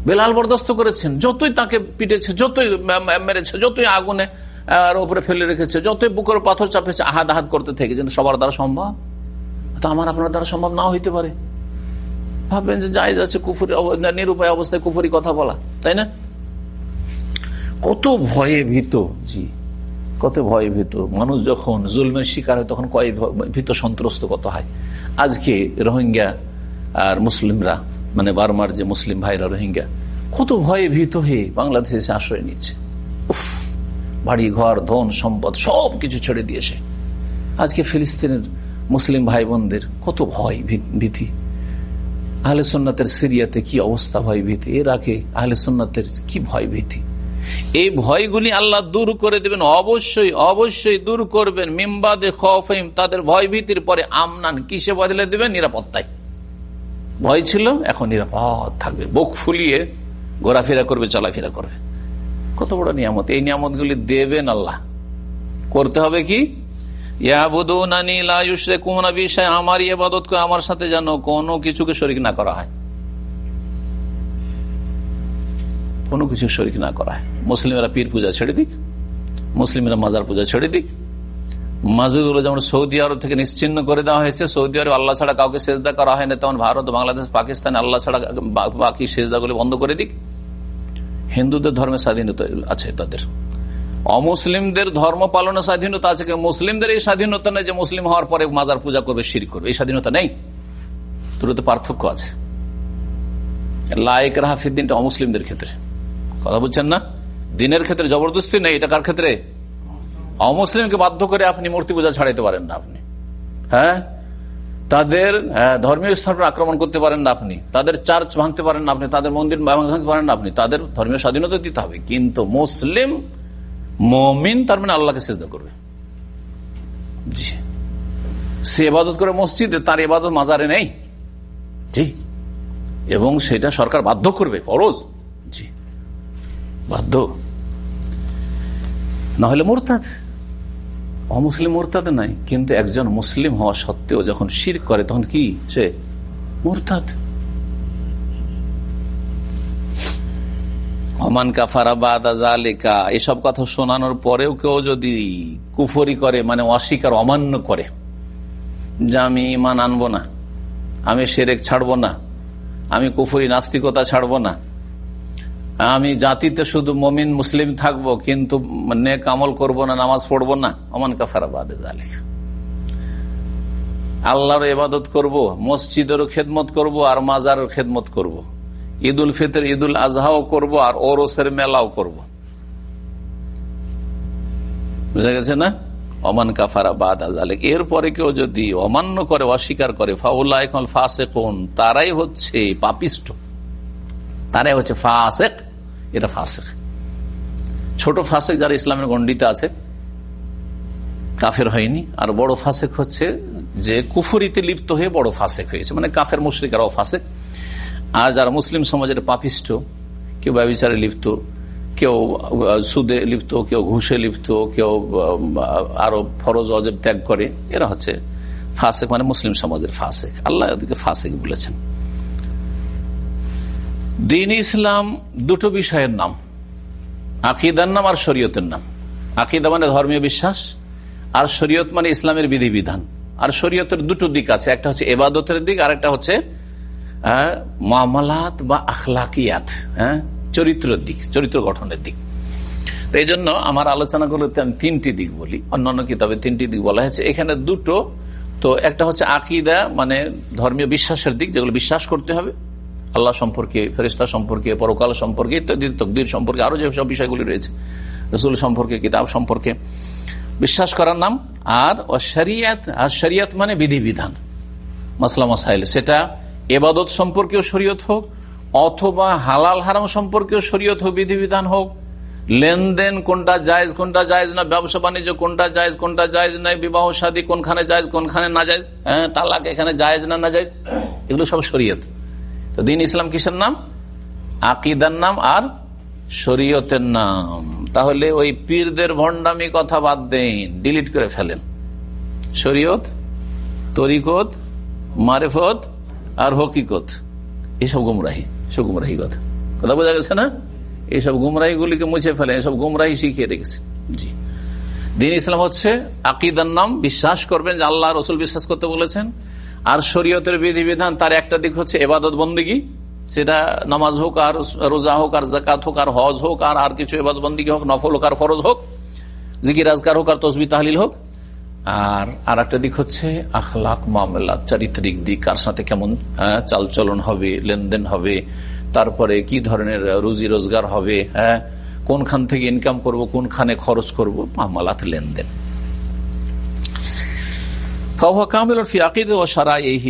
বেলাল বরদস্ত করেছেন। যতই তাকে পিটেছে, যতই মেরেছে, যতই আগুনে আর ওপরে ফেলে রেখেছে, যতই বুকের পাথর চাপেছে আহাত আহাত করতে থেকে কিন্তু সবার দ্বারা সম্ভব। তো আমার আপনার দ্বারা সম্ভব নাও হইতে পারে। ভাববেন যে যাই যাচ্ছে কুফুরি নিরুপায় অবস্থায় কুফুরি কথা বলা। তাই না? কত ভয়ে ভীত। জি। কত ভয়ে ভীত মানুষ যখন জুলমের শিকার হয়, তখন কয় ভীত সন্ত্রস্ত কত হয়। আজকে রোহিঙ্গা আর মুসলিমরা মানে বারমার যে মুসলিম ভাইরা রোহিঙ্গা, কত ভয়ে ভীত হয়ে বাংলাদেশে এসে আশ্রয় নিচ্ছে উফ, বাড়ি ঘর, ধন, সম্পদ সব কিছু ছেড়ে দিয়েছে। আজকে ফিলিস্তিনের মুসলিম ভাই বোনদের কত ভয় ভীতি। আহলে সন্ন্যতের সিরিয়াতে কি অবস্থা ভয় ভীতি? এর আগে আহলে সন্ন্যতের কি ভয় ভীতি? এই ভয়গুলি আল্লাহ দূর করে দেবেন, অবশ্যই অবশ্যই দূর করবেন। মিম্বাদে খফিম তাদের ভয় ভীতির পরে আমনান কিসে বদলে দেবেন? নিরাপত্তায়। ভয় ছিল, এখন নিরাপদ থাকবে। বুক ফুলিয়ে ঘোরাফেরা করবে, চলাফেরা করবে। কত বড় নিয়ামত। এই নিয়ামত গুলি দেবেন আল্লাহ। করতে হবে কি? আমার ইবাদত আমার সাথে যেন কোনো কিছুকে শরিক না করা হয়। কোনো কিছু শরিক না করা মুসলিমেরা পীর পূজা ছেড়ে দিক, মুসলিমেরা মাজার পূজা ছেড়ে দিক। মসজিদগুলো যেমন সৌদি আরব থেকে নিশ্চিন্ন করে দেওয়া হয়েছে, সৌদি আরব আল্লাহ ছাড়া কাউকে সেজদা করা হয় না, তেমন ভারত, বাংলাদেশ, পাকিস্তান আল্লাহ ছাড়া বাকি সেজদাগুলি বন্ধ করে দিক। হিন্দুদের ধর্মের স্বাধীনতা আছে তাদের। অমুসলিমদের ধর্ম পালনের স্বাধীনতা আছে মুসলিমদের এই স্বাধীনতা নেই যে মুসলিম হওয়ার পরে মাজার পূজা করবে শির করবে। এই স্বাধীনতা নেই। দুটোতে পার্থক্য আছে। লাইক রাহাফিদ্দিনটা অমুসলিমদের ক্ষেত্রে। কথা বুঝছেন না? দিনের ক্ষেত্রে জবরদস্তি নেই, এটা কার ক্ষেত্রে? অমুসলিমকে বাধ্য করে আপনি মূর্তি পূজা ছাড়াইতে পারেন না আপনি। হ্যাঁ? তাদের ধর্মীয় স্থান আক্রমণ করতে পারেন না আপনি। তাদের চার্চ ভাঙতে পারেন না আপনি, তাদের মন্দির ভাঙতে পারেন না আপনি। তাদের ধর্মীয় স্বাধীনতা দিতে হবে। কিন্তু মুসলিম, মমিন, তার মানে আল্লাহকে চেষ্টা করবে। জি। সে এবাদত করে মসজিদে, তার এবাদত মাজারে নেই। জি। এবং সেটা সরকার বাধ্য করবে, ফরজ। বাধ্য। না হলে মোরতাদ। অমুসলিম মোরতাদ নাই, কিন্তু একজন মুসলিম হওয়া সত্ত্বেও যখন শির করে, তখন কি সে মোরতাদ? হমান কাফারা বাদা এসব কথা শোনানোর পরেও কেউ যদি কুফরি করে মানে অস্বীকার, অমান্য করে, যে আমি ইমান আনব না, আমি সেরেক ছাড়বো না, আমি কুফরি নাস্তিকতা ছাড়বো না আমি জাতিতে শুধু মমিন, মুসলিম থাকব, কিন্তু নেক আমল করব না, নামাজ পড়ব না অমান কাফারা বাদে আল্লাহর এবাদত করব, মসজিদেরও খেদমত করব, আর মাজারের খেদমত করব। ঈদ উল ফিতর ঈদ উল আজহাও করব, আর ওরসের মেলাও করব। বুঝা গেছে না? অমান কাফারা বাদ আজালেক এরপরে কেউ যদি অমান্য করে, অস্বীকার করে ফাউল্লাহ ফাঁসে কোন তারাই হচ্ছে পাপিষ্ট। তারাই হচ্ছে ফাসেক। এটা ফাসেক। ছোট ফাসেক যারা ইসলামের গণ্ডিতে আছে, কাফের হয়নি। আর বড় ফাসেক হচ্ছে যে কুফুরিতে লিপ্ত হয়ে বড় ফাসেক হয়েছে। মানে কাফের মুশ্রিকারাও ফাসেক। আর যারা মুসলিম সমাজের পাপিষ্ট, কেউ ব্যবচারে লিপ্ত, কেউ সুদে লিপ্ত, কেউ ঘুষে লিপ্ত, কেউ আরও ফরজ অজেব ত্যাগ করে, এরা হচ্ছে ফাসেক মানে মুসলিম সমাজের ফাসেক। আল্লাহ ফাসেক বলেছেন। দিন ইসলাম দুটো বিষয়ের নাম। আকিদার নাম আর শরীয়তের নাম। আকিদা মানে ধর্মীয় বিশ্বাস, আর শরীয়ত মানে ইসলামের বিধিবিধান। আর শরীয়তের দুটো দিক আছে, একটা হচ্ছে এবাদতের দিক, আর একটা হচ্ছে মামলাত বা আখলাকিয়াত হ্যাঁ চরিত্রের দিক, চরিত্র গঠনের দিক। তো এই জন্য আমার আলোচনাগুলোতে আমি তিনটি দিক বলি। অন্যান্য কিতাবে তিনটি দিক বলা হয়েছে। এখানে দুটো, তো একটা হচ্ছে আকিদা মানে ধর্মীয় বিশ্বাসের দিক, যেগুলো বিশ্বাস করতে হবে। আল্লাহ সম্পর্কে ফেরিস্তা সম্পর্কে, পরকাল সম্পর্কে ইত্যাদি, তকদির সম্পর্কে, আরও যেসব বিষয়গুলি রয়েছে, রসুল সম্পর্কে, কিতাব সম্পর্কে। বিশ্বাস করার নাম, আর শরিয়াত আর শরিয়াত মানে বিধিবিধান, মাসলা মাসাইল। সেটা এবাদত সম্পর্কেও শরীয়ত হোক, অথবা হালাল হারাম সম্পর্কেও শরীয়ত হোক, বিধিবিধান হোক। লেনদেন কোনটা জায়জ কোনটা জায়জ না ব্যবসা বাণিজ্য কোনটা জায়জ কোনটা জায়জ নাই বিবাহ সাদী কোনখানে জায়জ, কোনখানে না জায়জ হ্যাঁ তালাক এখানে জায়জ না না জায়জ, এগুলো সব শরীয়ত। তো দিন ইসলাম কিসের নাম? আকিদার নাম আর শরীয়তের নাম। তাহলে ওই পীরদের ভণ্ডামি কথা বাদ দেন ডিলিট করে ফেলেন। শরীয়ত, তরিকত, মারেফত আর হকিকত। এসব গুমরাহি সব গুমরাহি কথা। কথা বোঝা গেছে না? এইসব গুমরাহি গুলিকে মুছে ফেলে, এসব গুমরাহি শিখিয়ে রেখেছে। জি। দিন ইসলাম হচ্ছে আকিদার নাম। বিশ্বাস করবেন যে আল্লাহ রসুল বিশ্বাস করতে বলেছেন। আর শরীয়তের বিধিবিধান, তার একটা দিক হচ্ছে এবাদত বন্দিগি। সেটা নামাজ হোক আর রোজা হোক আর জাকাত হোক আর হজ হোক আর আর কিছু এবাদত বন্দিগি হোক, নফল হোক আর ফরজ হোক, জিকির আজকার হোক আর তসবি তাহলিল হোক। আর আর একটা দিক হচ্ছে আখলাক মামলা, চারিত্রিক দিক, কার সাথে কেমন চালচলন হবে, লেনদেন হবে, তারপরে কি ধরনের রুজি রোজগার হবে হ্যাঁ কোনখান থেকে ইনকাম করব, কোনখানে খরচ করব, মামলাত লেনদেন।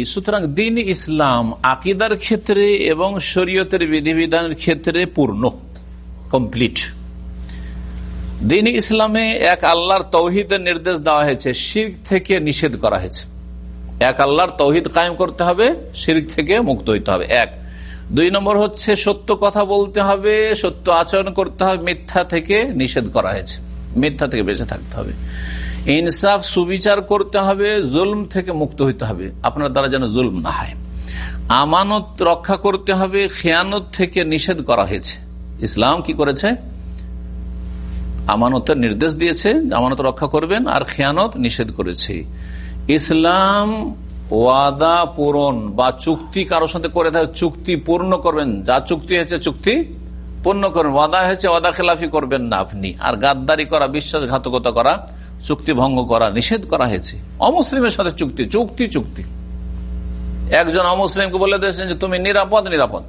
সুতরাং দিন ইসলাম আকিদার ক্ষেত্রে এবং শরীয়তের বিধিবিধানের ক্ষেত্রে পূর্ণ কমপ্লিট দিন ইসলামে এক আল্লাহর তৌহিদের নির্দেশ দেওয়া হয়েছে শির থেকে নিষেধ করা হয়েছে। এক আল্লাহর তৌহিদ কায়েম করতে হবে শির থেকে মুক্ত হইতে হবে। এক। দুই নম্বর হচ্ছে সত্য কথা বলতে হবে, সত্য আচরণ করতে হবে, মিথ্যা থেকে নিষেধ করা হয়েছে। মিথ্যা থেকে বেঁচে থাকতে হবে। ইনসাফ, সুবিচার করতে হবে, জুলম থেকে মুক্ত হইতে হবে। আপনার দ্বারা যেন জুলম না হয়। আমানত রক্ষা করতে হবে, খেয়ানত থেকে নিষেধ করা হয়েছে। ইসলাম কি করেছে? আমানতের নির্দেশ দিয়েছে, আমানত রক্ষা করবেন আর খেয়ানত নিষেধ করেছে। ইসলাম ওয়াদা পূরণ বা চুক্তি কারোর সাথে করে থাকে, চুক্তি পূর্ণ করবেন। যা চুক্তি হয়েছে, চুক্তি পূর্ণ করবেন ওয়াদা হয়েছে, ওয়াদা খেলাফি করবেন না আপনি। আর গাদ্দারি করা, বিশ্বাসঘাতকতা করা, চুক্তি ভঙ্গ করা, নিষেধ করা হয়েছে। অমুসলিমের সাথে চুক্তি চুক্তি চুক্তি। একজন অমুসলিমকে বলে দিয়েছেন যে, তুমি নিরাপদ নিরাপদ।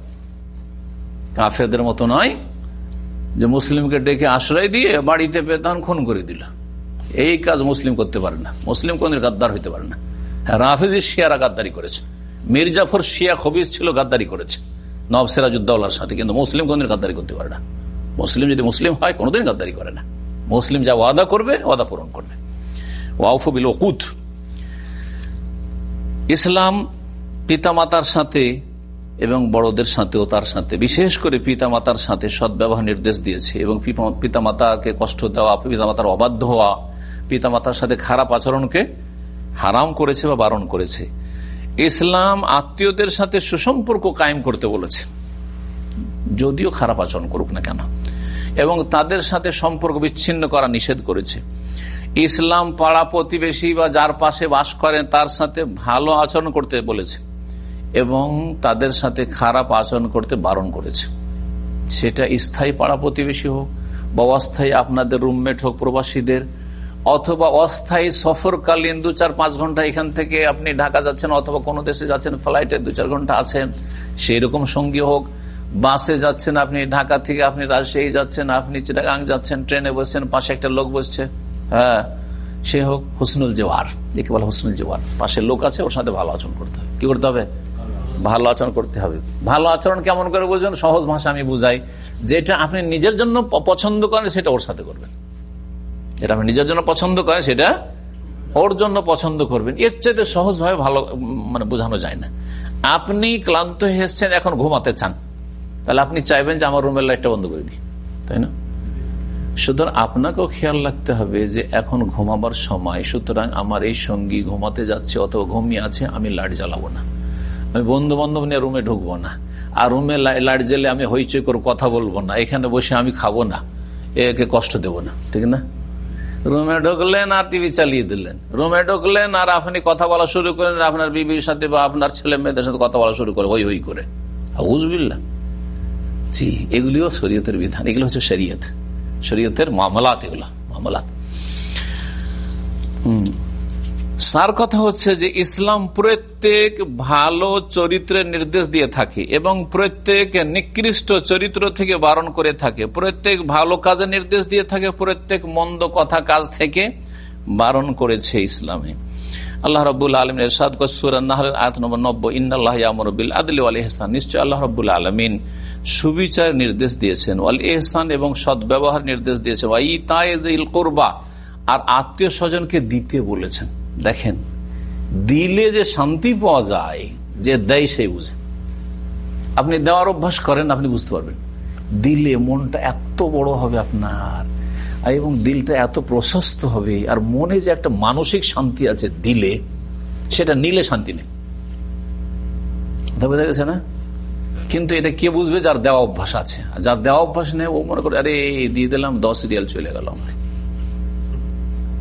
কাফেরদের মতো নয় যে মুসলিমকে ডেকে আশ্রয় দিয়ে বাড়িতে পেয়ে তখন খুন করে দিল। এই কাজ মুসলিম করতে পারে না। মুসলিম কোন গাদ্দার হইতে পারে না। রাফেজি শিয়ারা গাদ্দারি করেছে। মির্জাফর শিয়া খবিজ ছিল, গাদ্দারি করেছে। নব সিরাজুদ্দৌলার সাথে, কিন্তু মুসলিম কোনদিন গাদ্দারি করতে পারে না। মুসলিম যদি মুসলিম হয়, কোনোদিন গাদ্দারি করে না। মুসলিম যা ওয়াদা করবে, ওয়াদা পূরণ করবে। ওয়াউফবিল ওকুত ইসলাম পিতামাতার সাথে এবং বড়দের সাথেও তার সাথে, বিশেষ করে পিতামাতার সাথে সদ্ব্যবহার নির্দেশ দিয়েছে এবং পিতামাতাকে কষ্ট দেওয়া, পিতামাতার অবাধ্য হওয়া, পিতামাতার সাথে খারাপ আচরণকে হারাম করেছে বা বারণ করেছে। ইসলাম আত্মীয়দের সাথে সুসম্পর্ক কায়েম করতে বলেছে। যদিও খারাপ আচরণ করুক না কেন। এবং তাদের সাথে সম্পর্ক বিচ্ছিন্ন করা নিষেধ করেছে। ইসলাম পাড়া প্রতিবেশী বা যার পাশে বাস করেন তার সাথে ভালো আচরণ করতে বলেছে এবং তাদের সাথে খারাপ আচরণ করতে বারণ করেছে। সেটা স্থায়ী পাড়া প্রতিবেশী হোক বা অস্থায়ী আপনাদের রুমমেট হোক, প্রবাসীদের অথবা অস্থায়ী সফরকালীন দু চার পাঁচ ঘণ্টা এখান থেকে আপনি ঢাকা যাচ্ছেন অথবা কোনো দেশে যাচ্ছেন ফ্লাইটে দু চার ঘণ্টা আছেন সেই রকম সঙ্গী হোক। বাসে যাচ্ছেন আপনি, ঢাকা থেকে আপনি রাজশাহী যাচ্ছেন, আপনি চিটাগাং যাচ্ছেন, ট্রেনে বসছেন, পাশে একটা লোক বসছে। হ্যাঁ সে হোক হুসনুল জোয়ার, একে বলে হুসনুল জোয়ার। পাশে লোক আছে, ওর সাথে ভালো আচরণ করতে হবে। কি করতে হবে? ভালো আচরণ করতে হবে। ভালো আচরণ কেমন করে বুঝবেন? সহজ ভাষা আমি বুঝাই। যেটা আপনি নিজের জন্য পছন্দ করেন, সেটা ওর সাথে করবেন। যেটা আপনি নিজের জন্য পছন্দ করেন, সেটা ওর জন্য পছন্দ করবেন। এর চাইতে সহজভাবে ভালো মানে বোঝানো যায় না। আপনি ক্লান্ত হয়ে এসছেন, এখন ঘুমাতে চান। তাহলে আপনি চাইবেন যে আমার রুমের লাইটটা বন্ধ করে দিই। তাই না? সুতরাং আপনাকেও খেয়াল রাখতে হবে যে এখন ঘুমাবার সময়, সুতরাং আমার এই সঙ্গী ঘুমাতে যাচ্ছে অথবা ঘুমিয়ে আছে, আমি লাইট জ্বালাবো না। আমি বন্ধু বান্ধব নিয়ে রুমে ঢুকবো না। আর রুমে লাইট জ্বেলে আমি হইচই করে কথা বলব না। এখানে বসে আমি খাব না। একে কষ্ট দেব না। ঠিক না? রুমে ঢুকলেন আর টিভি চালিয়ে দিলেন। রুমে ঢুকলেন আর আপনি কথা বলা শুরু করলেন, আপনার বিবির সাথে বা আপনার ছেলে মেয়েদের সাথে কথা বলা শুরু করে ওই ওই করে। হুজবিল্লা জি এগুলিও শরীয়তের বিধান, এগুলো হচ্ছে শরীয়ত। শরীয়তের মামলাত এগুলো, মামলাত। সার কথা হচ্ছে যে ইসলাম প্রত্যেক ভালো চরিত্রের নির্দেশ দিয়ে থাকে এবং প্রত্যেক নিকৃষ্ট চরিত্র থেকে বারণ করে থাকে। প্রত্যেক ভালো কাজের নির্দেশ দিয়ে থাকে, প্রত্যেক মন্দ কথা কাজ থেকে বারণ করেছে ইসলামে। আল্লাহ রবুল আলম এরশাদ আয়াত নম্বর নব্বই ইন্নআল্লাহমরবিল আদলি আল এহসান নিশ্চয় আল্লাহ রবুল আলমিন সুবিচার নির্দেশ দিয়েছেন, ওয়াল এহসান এবং সদ্ব্যবহার নির্দেশ দিয়েছেন। ওয়াই তাইল কোরবা, আর আত্মীয় স্বজনকে দিতে বলেছেন। দেখেন, দিলে যে শান্তি পাওয়া যায়, যে দেয় সেই বুঝে। আপনি দেওয়ার অভ্যাস করেন, আপনি বুঝতে পারবেন। দিলে মনটা এত বড় হবে আপনার এবং দিলটা এত প্রশস্ত হবে, আর মনে যে একটা মানসিক শান্তি আছে দিলে, সেটা নিলে শান্তি নেই। বোঝা গেছে না? কিন্তু এটা কে বুঝবে? যার দেওয়া অভ্যাস আছে। যার দেওয়া অভ্যাস নেই, ও মনে করে, আরে, দিয়ে দিলাম, দশ রিয়াল চলে গেল আমার।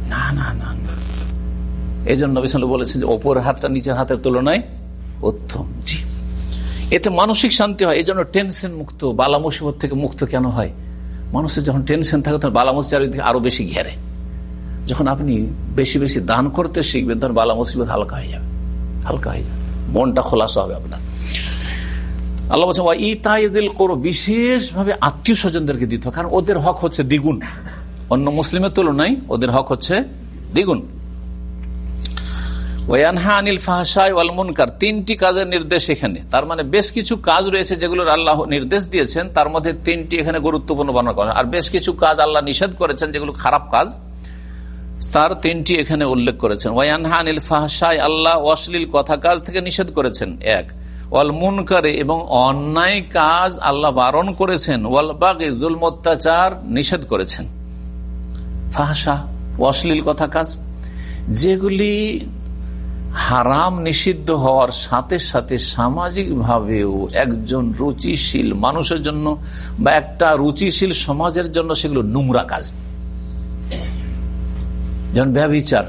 না না না। এই জন্য নবী বলেছেন যে ওপর হাতটা নিচের হাতের তুলনায় উত্তম। জি। এতে মানসিক শান্তি হয় এই জন্য টেনশন মুক্ত, বালা মুসিবত থেকে মুক্ত কেন হয়? মানুষের যখন টেনশন থাকে, তখন বালা মসজিদ আরও বেশি ঘেরে। যখন আপনি বেশি বেশি দান করতে শিখবেন, তখন বালা মুসিবত হালকা হয়ে যাবে, হালকা হয়ে যাবে। মনটা খোলাসা হবে আপনার। আল্লাহ বলছেন ই তাইদিল করো বিশেষভাবে আত্মীয় স্বজনদেরকে দিতে কারণ ওদের হক হচ্ছে দ্বিগুণ। অন্য মুসলিমের তুলনায় ওদের হক হচ্ছে দ্বিগুণ। ওয়ানহা আনিল ফাহাসাই ওয়াল তিনটি কাজের নির্দেশ এখানে। তার মানে বেশ কিছু কাজ রয়েছে যেগুলোর আল্লাহ নির্দেশ দিয়েছেন, তার মধ্যে তিনটি এখানে গুরুত্বপূর্ণ বর্ণনা করা আর বেশ কিছু কাজ আল্লাহ নিষেধ করেছেন যেগুলো খারাপ কাজ। তার তিনটি এখানে উল্লেখ করেছেন। ওয়ানহা আনিল ফাহাসাই আল্লাহ অশ্লীল কথা কাজ থেকে নিষেধ করেছেন। এক, ওয়াল মুনকারে এবং অন্যায় কাজ আল্লাহ বারণ করেছেন। ওয়াল বাগে জুল অত্যাচার নিষেধ করেছেন। ফাহাসা অশ্লীল কথা কাজ। যেগুলি হারাম নিষিদ্ধ হওয়ার সাথে সাথে সামাজিক ভাবেও একজন রুচিশীল মানুষের জন্য বা একটা রুচিশীল সমাজের জন্য সেগুলো নোংরা কাজ। যেমন ব্যবচার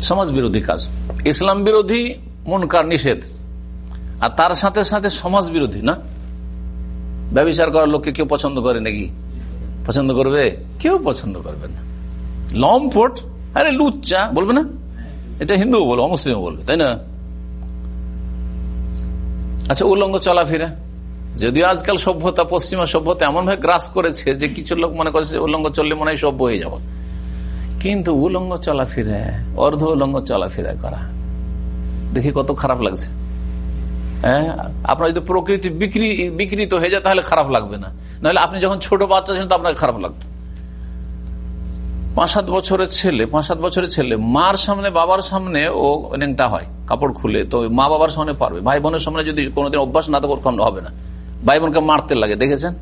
সমাজ বিরোধী কাজ। ইসলাম বিরোধী, মনকার, নিষেধ। আর তার সাথে সাথে সমাজ বিরোধী না? ব্যবচার করার লোককে কেউ পছন্দ করে নাকি? পছন্দ করবে? কেউ পছন্দ করবে না। লম্পট, আরে লুচ্চা, বলবে না? এটা হিন্দু বলব অমুসলিমও বলবে তাই না? আচ্ছা উলঙ্গ চলাফেরা। যদিও আজকাল সভ্যতা, পশ্চিমা সভ্যতা এমন ভাবে গ্রাস করেছে যে কিছু লোক মনে করেছে উলঙ্গ চললে মনে হয় সভ্য হয়ে যাব। কিন্তু উলঙ্গ চলাফেরা, অর্ধ উলঙ্গ চলাফেরা করা, দেখি কত খারাপ লাগছে। হ্যাঁ? আপনার যদি প্রকৃতি বিকৃত হয়ে যায় তাহলে খারাপ লাগবে না। নাহলে আপনি যখন ছোট বাচ্চা ছিলেন তো আপনাকে খারাপ লাগতো। পাঁচ সাত বছরের ছেলে পাঁচ সাত বছরের ছেলে, মার সামনে, বাবার সামনে ও নেংটা হয়, কাপড় খুলে, তো মা বাবার সামনে পারবে। ভাই বোনের সামনে যদি কোনোদিন অভ্যাস না তো হবে না। ভাই বোনকে মারতে লাগে, দেখেছেন?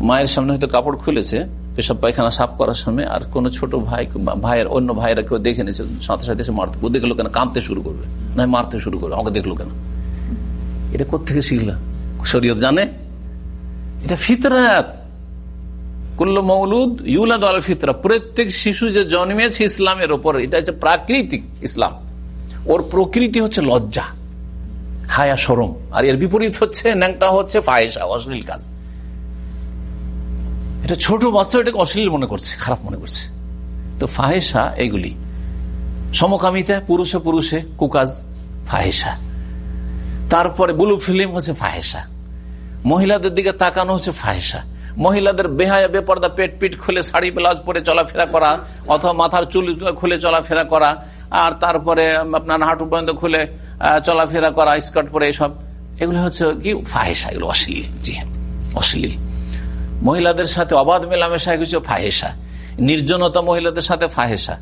মায়ের সামনে হয়তো কাপড় খুলেছে পেশাব পায়খানা সাফ করার সময় আর কোন ছোট ভাই ভাইয়ের অন্য ভাইয়েরা কেউ দেখে নিয়েছে, সাথে সাথে এসে মারতে দেখল কেন? কাঁদতে শুরু করবে। না মারতে শুরু করবে, আমাকে দেখল কেন? এটা কোথেকে শিখলা? শরীয়ত জানে? এটা ফিতরাত। প্রত্যেক শিশু যে জন্মেছে ইসলামের ওপর, এটা হচ্ছে প্রাকৃতিক ইসলাম। ওর প্রকৃতি হচ্ছে লজ্জা, হায়া সরম। আর এর বিপরীত হচ্ছে, ন্যাংটা হচ্ছে অশ্লীল কাজ। এটা ছোট বাচ্চা এটাকে অশ্লীল মনে করছে, খারাপ মনে করছে। তো ফাহেসা এগুলি। সমকামিতা, পুরুষে পুরুষে, কুকাজ ফাহেসা তারপরে বুলু ফিল্ম হচ্ছে ফাহেসা মহিলাদের দিকে তাকানো হচ্ছে ফাহেসা মহিলাদের বেহায়া, বেপর্দা, পেট পিট খুলে শাড়ি, ব্লাউজ পরে চলাফেরা করা, অথবা মাথার চুল খুলে চলাফেরা করা, আর তারপরে আপনার হাঁটু পর্যন্ত খুলে চলাফেরা করা, স্কার্ট পরে এসব, এগুলো হচ্ছে কি? ফাহেসা এগুলো অশ্লীল, জি হ্যাঁ অশ্লীল। মহিলাদের সাথে অবাধ মেলামেশা কিছু ফাহেসা নির্জনতা মহিলাদের সাথে ফাহেসা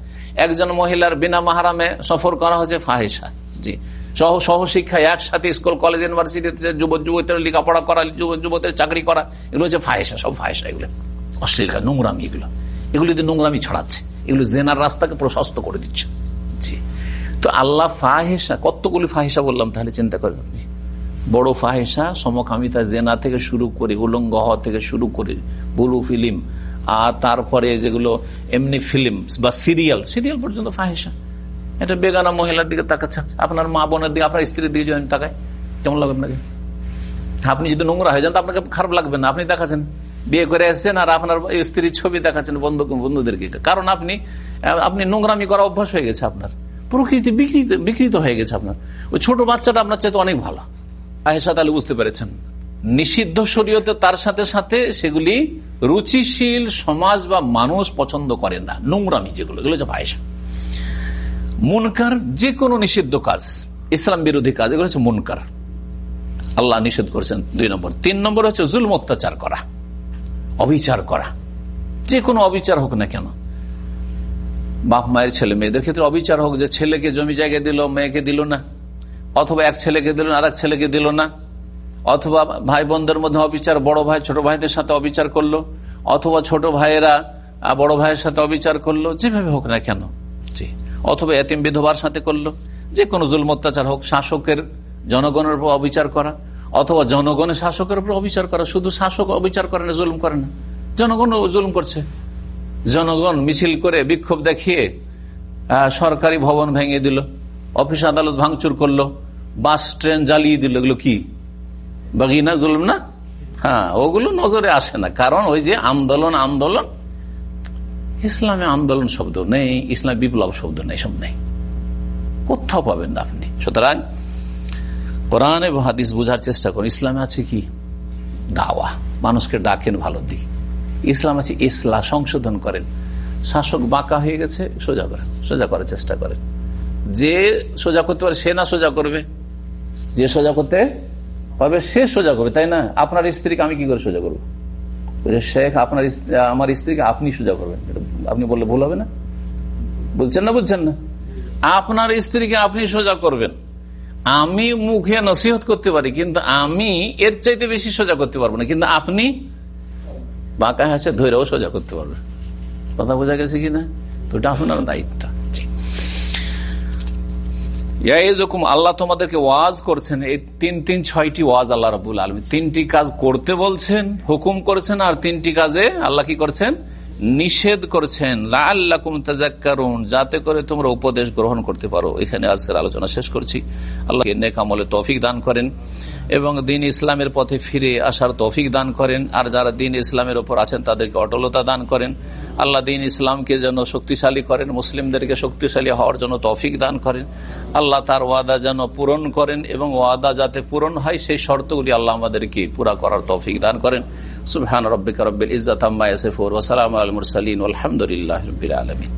একজন মহিলার বিনা মাহারামে সফর করা হচ্ছে ফাহেসা জি। সহ সহশিক্ষা একসাথে স্কুল, কলেজ, ইউনিভার্সিটিতে যুবক যুবতীর লেখাপড়া করা যুবক যুবতীর চাকরি করা, এগুলো হচ্ছে ফাহেসা, সব ফাহেসা এগুলো। অশ্লীল নোংরামি এগুলো। এগুলো যদি নোংরামি ছড়াচ্ছে। এগুলো জেনার রাস্তাকে প্রশস্ত করে দিচ্ছে। জি। তো আল্লাহ ফাহেসা, কতগুলি ফাহেসা বললাম তাহলে চিন্তা করেন আপনি? বড় ফাহেসা, সমকামিতা, জেনা থেকে শুরু করে, উলঙ্গ থেকে শুরু করে, বুলু ফিল্ম, আর তারপরে যেগুলো এমনি ফিল্ম বা সিরিয়াল সিরিয়াল পর্যন্ত ফাহেসা। এটা বেগানা মহিলার দিকে তাকাচ্ছে আপনার মা বোনের দিকে, আপনার স্ত্রীর দিকে যদি তাকায় কেমন লাগবে আপনাকে? আপনি যদি নোংরা হয়ে যান, তো আপনাকে খারাপ লাগবে না। আপনি দেখাচ্ছেন, বিয়ে করে এসছেন আর আপনার স্ত্রীর ছবি দেখাচ্ছেন বন্ধু, বন্ধুদেরকে। কারণ আপনি আপনি নোংরামি করা অভ্যাস হয়ে গেছে আপনার। প্রকৃতি বিকৃত বিকৃত হয়ে গেছে আপনার। ওই ছোট বাচ্চাটা আপনার চাইতে অনেক ভালো। আহেসা তাহলে বুঝতে পেরেছেন। নিষিদ্ধ শরীয়তে তার সাথে সাথে সেগুলি রুচিশীল সমাজ বা মানুষ পছন্দ করে না। নোংরামি যেগুলো, এগুলো হচ্ছে আয়েশা। মুনকার যে কোনো নিষিদ্ধ কাজ, ইসলাম বিরোধী কাজ, এগুলো হচ্ছে মুনকার। আল্লাহ নিষেধ করেছেন, দুই নম্বর। তিন নম্বর হচ্ছে জুলম অত্যাচার করা, অবিচার করা। যে কোনো অবিচার হোক না কেন। বাপ মায়ের ছেলে মেয়েদের ক্ষেত্রে অবিচার হোক যে ছেলেকে জমি জায়গায় দিল, মেয়েকে দিল না, অথবা এক ছেলেকে দিল আর এক ছেলেকে দিল না, অথবা ভাই বোনদের মধ্যে অবিচার, বড় ভাই, ছোট ভাইদের সাথে অবিচার করল, অথবা ছোট ভাইয়েরা বড় ভাইয়ের সাথে অবিচার করল, যেভাবে হোক না কেন। জি। অথবা এতিম বিধবার সাথে করল। যে কোনো জুলম অত্যাচার হোক, শাসকের, জনগণের উপর অবিচার করা, অথবা জনগণের শাসকের উপর অবিচার করা, শুধু শাসক অবিচার করে না, জুলুম করে না। জনগণ জুলুম করছে। জনগণ মিছিল করে বিক্ষোভ দেখিয়ে সরকারি ভবন ভেঙে দিল, অফিস আদালত ভাঙচুর করল, বাস, ট্রেন জ্বালিয়ে দিল। এগুলো কি? বাগিনা জুলুম না? হ্যাঁ ওগুলো নজরে আসে না। কারণ ওই যে আন্দোলন আন্দোলন ইসলামে আন্দোলন শব্দ নেই, ইসলাম বিপ্লব শব্দ নেই, সব নেই। কোথাও পাবেন না আপনি। সুতরাং কোরআন এবং হাদিস বোঝার চেষ্টা করুন, ইসলামে আছে কি? দাওয়া। মানুষকে ডাকেন ভালো দিক। ইসলাম আছে ইসলা, সংশোধন করেন। শাসক বাঁকা হয়ে গেছে, সোজা করেন, সোজা করার চেষ্টা করেন। যে সোজা করতে পারে, সে না সোজা করবে। যে সোজা করতে পারবে, সে সোজা করবে, তাই না? আপনার স্ত্রীকে আমি কি করে সোজা করব? শেখ, আপনার আমার স্ত্রীকে আপনি সোজা করবেন। আপনি বললে ভুল হবে না? বুঝছেন না বুঝছেন না? আপনার স্ত্রীকে আপনি সোজা করবেন। আমি মুখে নসিহত করতে পারি, কিন্তু আমি এর চাইতে বেশি সোজা করতে পারব না। কিন্তু আপনি বাঁকা হাসে ধৈরেও সোজা করতে পারবেন। কথা বোঝা গেছে কিনা? তো এটা আপনার দায়িত্ব। এরকম আল্লাহ তোমাদেরকে ওয়াজ করছেন। এই তিন তিন, ছয়টি ওয়াজ আল্লাহ রাবুল আলমী তিনটি কাজ করতে বলছেন, হুকুম করেছেন, আর তিনটি কাজে আল্লাহ কি করছেন? নিষেধ করছেন যাতে করে তোমরা উপদেশ গ্রহণ করতে পারো। এখানে আজকের আলোচনা শেষ করছি। আল্লাহ নেকামলে তৌফিক দান করেন এবং দিন ইসলামের পথে ফিরে আসার তৌফিক দান করেন। আর যারা দিন ইসলামের ওপর আছেন, তাদেরকে অটলতা দান করেন। আল্লাহ দিন ইসলামকে যেন শক্তিশালী করেন, মুসলিমদেরকে শক্তিশালী হওয়ার জন্য তৌফিক দান করেন। আল্লাহ তার ওয়াদা যেন পূরণ করেন এবং ওয়াদা যাতে পূরণ হয়, সেই শর্তগুলি আল্লাহ আমাদেরকে পুরা করার তৌফিক দান করেন। সুবহান রব্বিকা রব্বিল ইজ্জাত আম্মা সালামু আল মুরসালিন আলহামদুলিল্লাহি রাব্বিল আলামিন